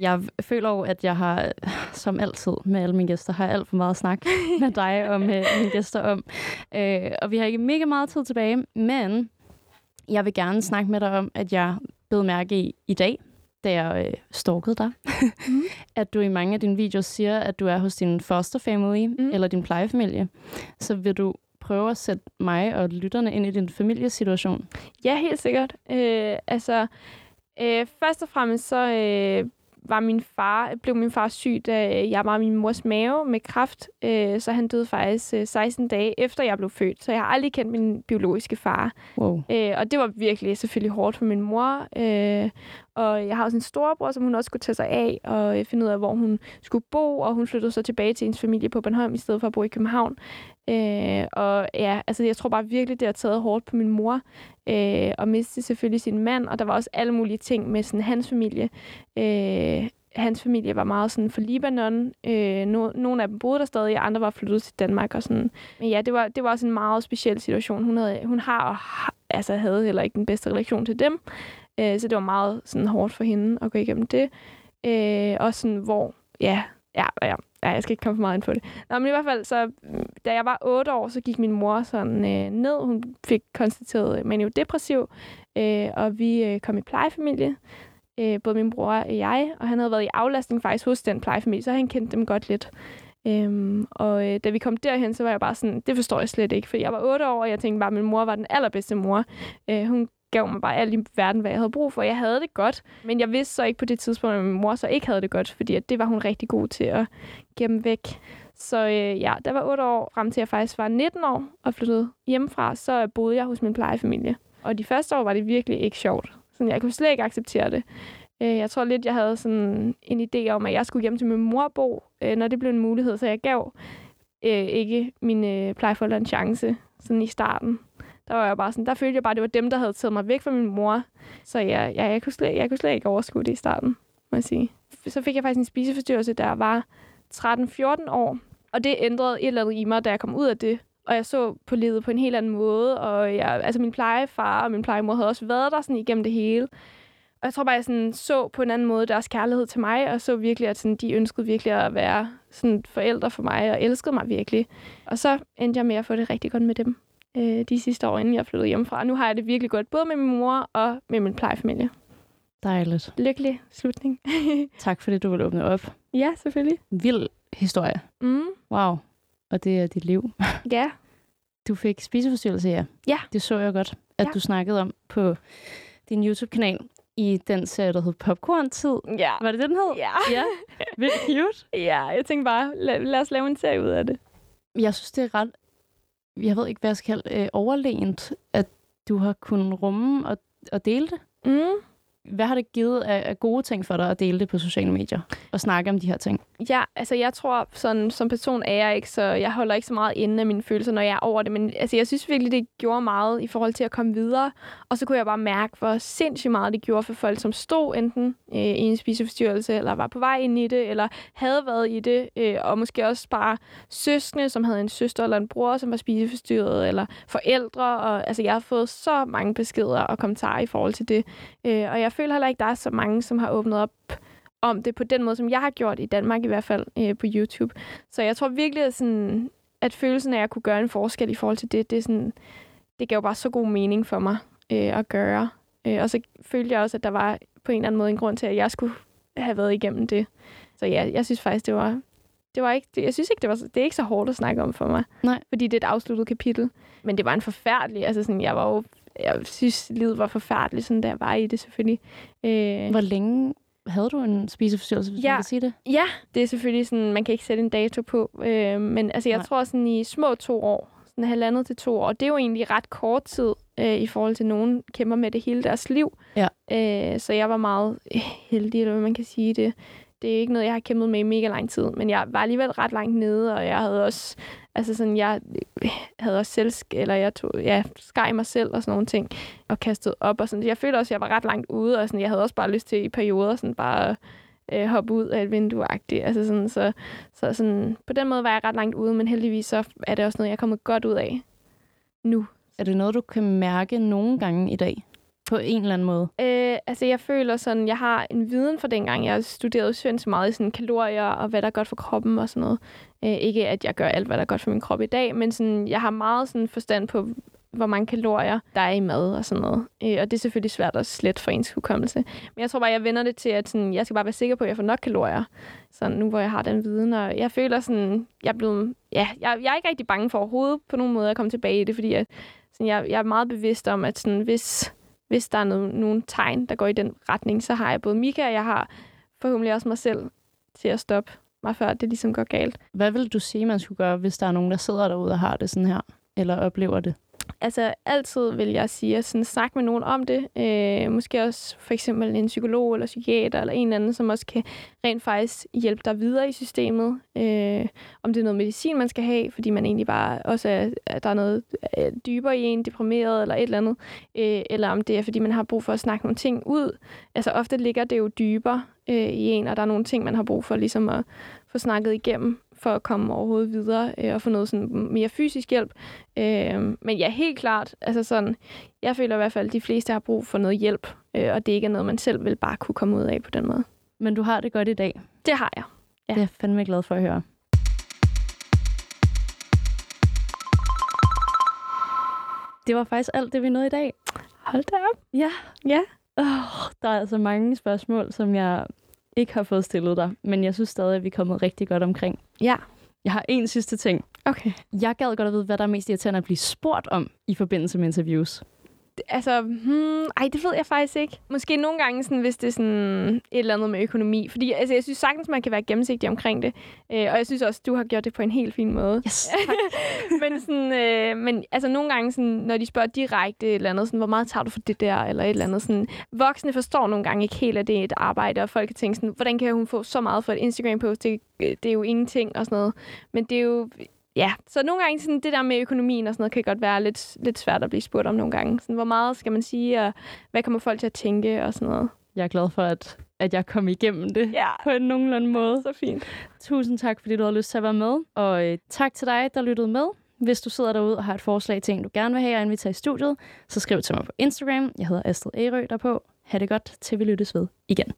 Jeg føler jo, at jeg har, som altid med alle mine gæster, har jeg alt for meget snak med dig og med mine gæster om. Øh, og vi har ikke mega meget tid tilbage, men jeg vil gerne snakke med dig om, at jeg blev mærke i i dag, da jeg øh, stalkede dig, mm. at du i mange af dine videoer siger, at du er hos din foster family mm. eller din plejefamilie. Så vil du prøve at sætte mig og lytterne ind i din familiesituation? Ja, helt sikkert. Øh, altså, øh, først og fremmest så øh, var min far, blev min far syg, da jeg var i min mors mave med kræft. Øh, så han døde faktisk øh, 16 dage efter jeg blev født. Så jeg har aldrig kendt min biologiske far. Wow. Øh, og det var virkelig selvfølgelig hårdt for min mor. Øh, og jeg har også en storebror, som hun også skulle tage sig af og øh, finde ud af, hvor hun skulle bo. Og hun flyttede så tilbage til hendes familie på Bornholm, i stedet for at bo i København. Øh, og ja, altså jeg tror bare virkelig, det har taget hårdt på min mor. Øh, og miste selvfølgelig sin mand. Og der var også alle mulige ting med sådan, hans familie. Øh, hans familie var meget sådan for Libanon. Øh, no, nogle af dem boede der stadig, og andre var flyttet til Danmark. Og sådan. Men ja, det var, det var også en meget speciel situation. Hun, havde, hun har og har, altså, havde heller ikke den bedste relation til dem. Øh, så det var meget sådan, hårdt for hende at gå igennem det. Øh, og sådan, hvor, ja, ja, ja, ja, jeg skal ikke komme for meget ind på det. Nå, men i hvert fald, så, da jeg var 8 år, så gik min mor sådan øh, ned. Hun fik konstateret øh, maniodepressiv, øh, og vi øh, kom i plejefamilie. Øh, både min bror og jeg, og han havde været i aflastning faktisk hos den plejefamilie, så han kendte dem godt lidt. Øhm, og øh, da vi kom derhen, så var jeg bare sådan, det forstår jeg slet ikke, for jeg var 8 år, og jeg tænkte bare, at min mor var den allerbedste mor. Øh, hun gav mig bare alt i verden, hvad jeg havde brug for. Jeg havde det godt, men jeg vidste så ikke på det tidspunkt, at min mor så ikke havde det godt, fordi at det var hun rigtig god til at gemme væk. Så øh, ja, der var 8 år, frem til jeg faktisk var 19 år og flyttede hjemmefra, så boede jeg hos min plejefamilie. Og de første år var det virkelig ikke sjovt. Sådan, jeg kunne slet ikke acceptere det. Øh, Jeg tror lidt, jeg havde sådan en idé om, at jeg skulle hjem til min mor bo, øh, når det blev en mulighed. Så jeg gav øh, ikke mine øh, plejeforældre en chance sådan i starten. Der var jeg bare sådan, der følte jeg bare, at det var dem, der havde taget mig væk fra min mor. Så jeg, jeg, jeg, kunne, slet, jeg kunne slet ikke overskue det i starten, må jeg sige. Så fik jeg faktisk en spiseforstyrrelse, der var 13-14 år. Og det ændrede et eller andet i mig, da jeg kom ud af det. Og jeg så på livet på en helt anden måde. Og jeg, altså min plejefar og min plejemor havde også været der sådan igennem det hele. Og jeg tror bare, jeg sådan så på en anden måde deres kærlighed til mig, og så virkelig, at sådan, de ønskede virkelig at være sådan forældre for mig, og elskede mig virkelig. Og så endte jeg med at få det rigtig godt med dem øh, de sidste år, inden jeg flyttede hjemmefra. Nu har jeg det virkelig godt, både med min mor og med min plejefamilie. Dejligt. Lykkelig slutning. Tak fordi du vil åbne op. ja, selvfølgelig. Vild historie. Mm, Wow. Og det er dit liv. ja. Du fik spiseforstyrrelse, ja. Ja. Det så jeg godt, at Ja. du snakkede om på din YouTube-kanal i den serie, der hed Popcorn-tid. Ja. Var det det, den hed? Ja. ja. Vildt cute. Ja, jeg tænkte bare, lad, lad os lave en serie ud af det. Jeg synes, det er ret, jeg ved ikke, hvad jeg skal kalde, øh, overlænt, at du har kunnet rumme og, og dele det. Mm hvad har det givet af, af gode ting for dig at dele det på sociale medier og snakke om de her ting? Ja, altså jeg tror, sådan, som person er jeg ikke, så jeg holder ikke så meget inde af mine følelser, når jeg er over det. Men altså, jeg synes virkelig, det gjorde meget i forhold til at komme videre. Og så kunne jeg bare mærke, hvor sindssygt meget det gjorde for folk, som stod enten øh, i en spiseforstyrrelse, eller var på vej ind i det, eller havde været i det. Øh, og måske også bare søskende, som havde en søster eller en bror, som var spiseforstyrret, eller forældre. Og, altså, jeg har fået så mange beskeder og kommentarer i forhold til det. Øh, og jeg føler heller ikke, der er så mange, som har åbnet op om det på den måde, som jeg har gjort i Danmark i hvert fald øh, på YouTube. Så jeg tror virkelig, at, sådan, at følelsen af at kunne gøre en forskel i forhold til det, det, er sådan, det gav bare så god mening for mig øh, at gøre. Øh, og så følte jeg også, at der var på en eller anden måde en grund til, at jeg skulle have været igennem det. Så ja, jeg synes faktisk, det var, det var ikke, det, jeg synes ikke, det var, det er ikke så hårdt at snakke om for mig. Nej. Fordi det er et afsluttet kapitel. Men det var en forfærdelig, altså sådan, jeg var jo, jeg synes, livet var forfærdeligt, sådan da jeg var i det selvfølgelig. Øh, Hvor længe havde du en spiseforstyrrelse, hvis Ja. man kan sige det? Ja, det er selvfølgelig sådan, man kan ikke sætte en dato på, øh, men altså jeg Nej. Tror sådan i små to år, sådan halvandet til to år, det er jo egentlig ret kort tid øh, i forhold til nogen kæmper med det hele deres liv. Ja. Øh, så jeg var meget øh, heldig, eller hvad man kan sige det. Det er ikke noget, jeg har kæmpet med i mega lang tid, men jeg var alligevel ret langt nede, og jeg havde også, altså sådan, jeg øh, havde også selv, eller jeg tog, ja, skar mig selv og sådan nogle ting, og kastede op og sådan. Jeg følte også, at jeg var ret langt ude, og sådan, jeg havde også bare lyst til i perioder sådan bare øh, hoppe ud af et vindue -agtigt. Altså sådan, så, så sådan, på den måde var jeg ret langt ude, men heldigvis så er det også noget, jeg er kommet godt ud af nu. Er det noget, du kan mærke nogle gange i dag? På en eller anden måde? Øh, altså, jeg føler sådan, jeg har en viden fra dengang. Jeg studerede så meget i sådan kalorier og hvad der er godt for kroppen og sådan noget. Øh, ikke at jeg gør alt, hvad der er godt for min krop i dag, men sådan, jeg har meget sådan forstand på, hvor mange kalorier der er i mad og sådan noget. Øh, og det er selvfølgelig svært at slette for ens hukommelse. Men jeg tror bare, jeg vender det til, at sådan, jeg skal bare være sikker på, at jeg får nok kalorier. Så nu hvor jeg har den viden, og jeg føler sådan, jeg er blevet, ja, jeg, jeg er ikke rigtig bange for overhovedet på nogen måde at komme tilbage i det, fordi jeg, sådan, jeg, jeg er meget bevidst om, at sådan, hvis, hvis der er no- nogle tegn, der går i den retning, så har jeg både Mika, og jeg har forhåbentlig også mig selv til at stoppe mig, før det ligesom går galt. Hvad vil du sige, man skulle gøre, hvis der er nogen, der sidder derude og har det sådan her? Eller oplever det? Altså, altid vil jeg sige at sådan, snakke med nogen om det. Øh, måske også for eksempel en psykolog eller psykiater eller en eller anden, som også kan rent faktisk hjælpe dig videre i systemet. Øh, om det er noget medicin, man skal have, fordi man egentlig bare også er, at der er noget øh, dybere i en, deprimeret eller et eller andet. Øh, eller om det er, fordi man har brug for at snakke nogle ting ud. Altså, ofte ligger det jo dybere øh, i en, og der er nogle ting, man har brug for ligesom at få snakket igennem for at komme overhovedet videre øh, og få noget sådan mere fysisk hjælp. Øh, men ja, helt klart, altså sådan, jeg føler i hvert fald, at de fleste har brug for noget hjælp, øh, og det ikke er noget, man selv vil bare kunne komme ud af på den måde. Men du har det godt i dag. Det har jeg. Ja. Det er jeg fandme glad for at høre. Det var faktisk alt det, vi nåede i dag. Hold da op. Ja. Ja. Oh, der er altså mange spørgsmål, som jeg ikke har fået stillet dig, men jeg synes stadig, at vi er kommet rigtig godt omkring. Ja. Jeg har en sidste ting. Okay. Jeg gad godt at vide, hvad der er mest irriterende at blive spurgt om i forbindelse med interviews. Altså, hmm, ej, det ved jeg faktisk ikke. Måske nogle gange, sådan, hvis det er sådan et eller andet med økonomi. Fordi altså, jeg synes sagtens, man kan være gennemsigtig omkring det. Øh, og jeg synes også, du har gjort det på en helt fin måde. Yes. men sådan, øh, men altså, nogle gange, sådan, når de spørger direkte et eller andet, sådan, hvor meget tager du for det der, eller et eller andet. Sådan, voksne forstår nogle gange ikke helt, at det er et arbejde, og folk kan tænke sådan, hvordan kan hun få så meget for et Instagram-post? Det, det er jo ingenting og sådan noget. Men det er jo Ja, så nogle gange sådan, det der med økonomien og sådan noget, kan godt være lidt, lidt svært at blive spurgt om nogle gange. Sådan, hvor meget skal man sige, og hvad kommer folk til at tænke og sådan noget. Jeg er glad for, at, at jeg kom igennem det Ja. på en nogenlunde måde. Så fint. Tusind tak, fordi du har lyst til at være med. Og øh, tak til dig, der lyttede med. Hvis du sidder derude og har et forslag til en, du gerne vil have, og invitere i studiet, så skriv til mig på Instagram. Jeg hedder Astrid Ærø derpå. Ha' det godt, til vi lyttes ved igen.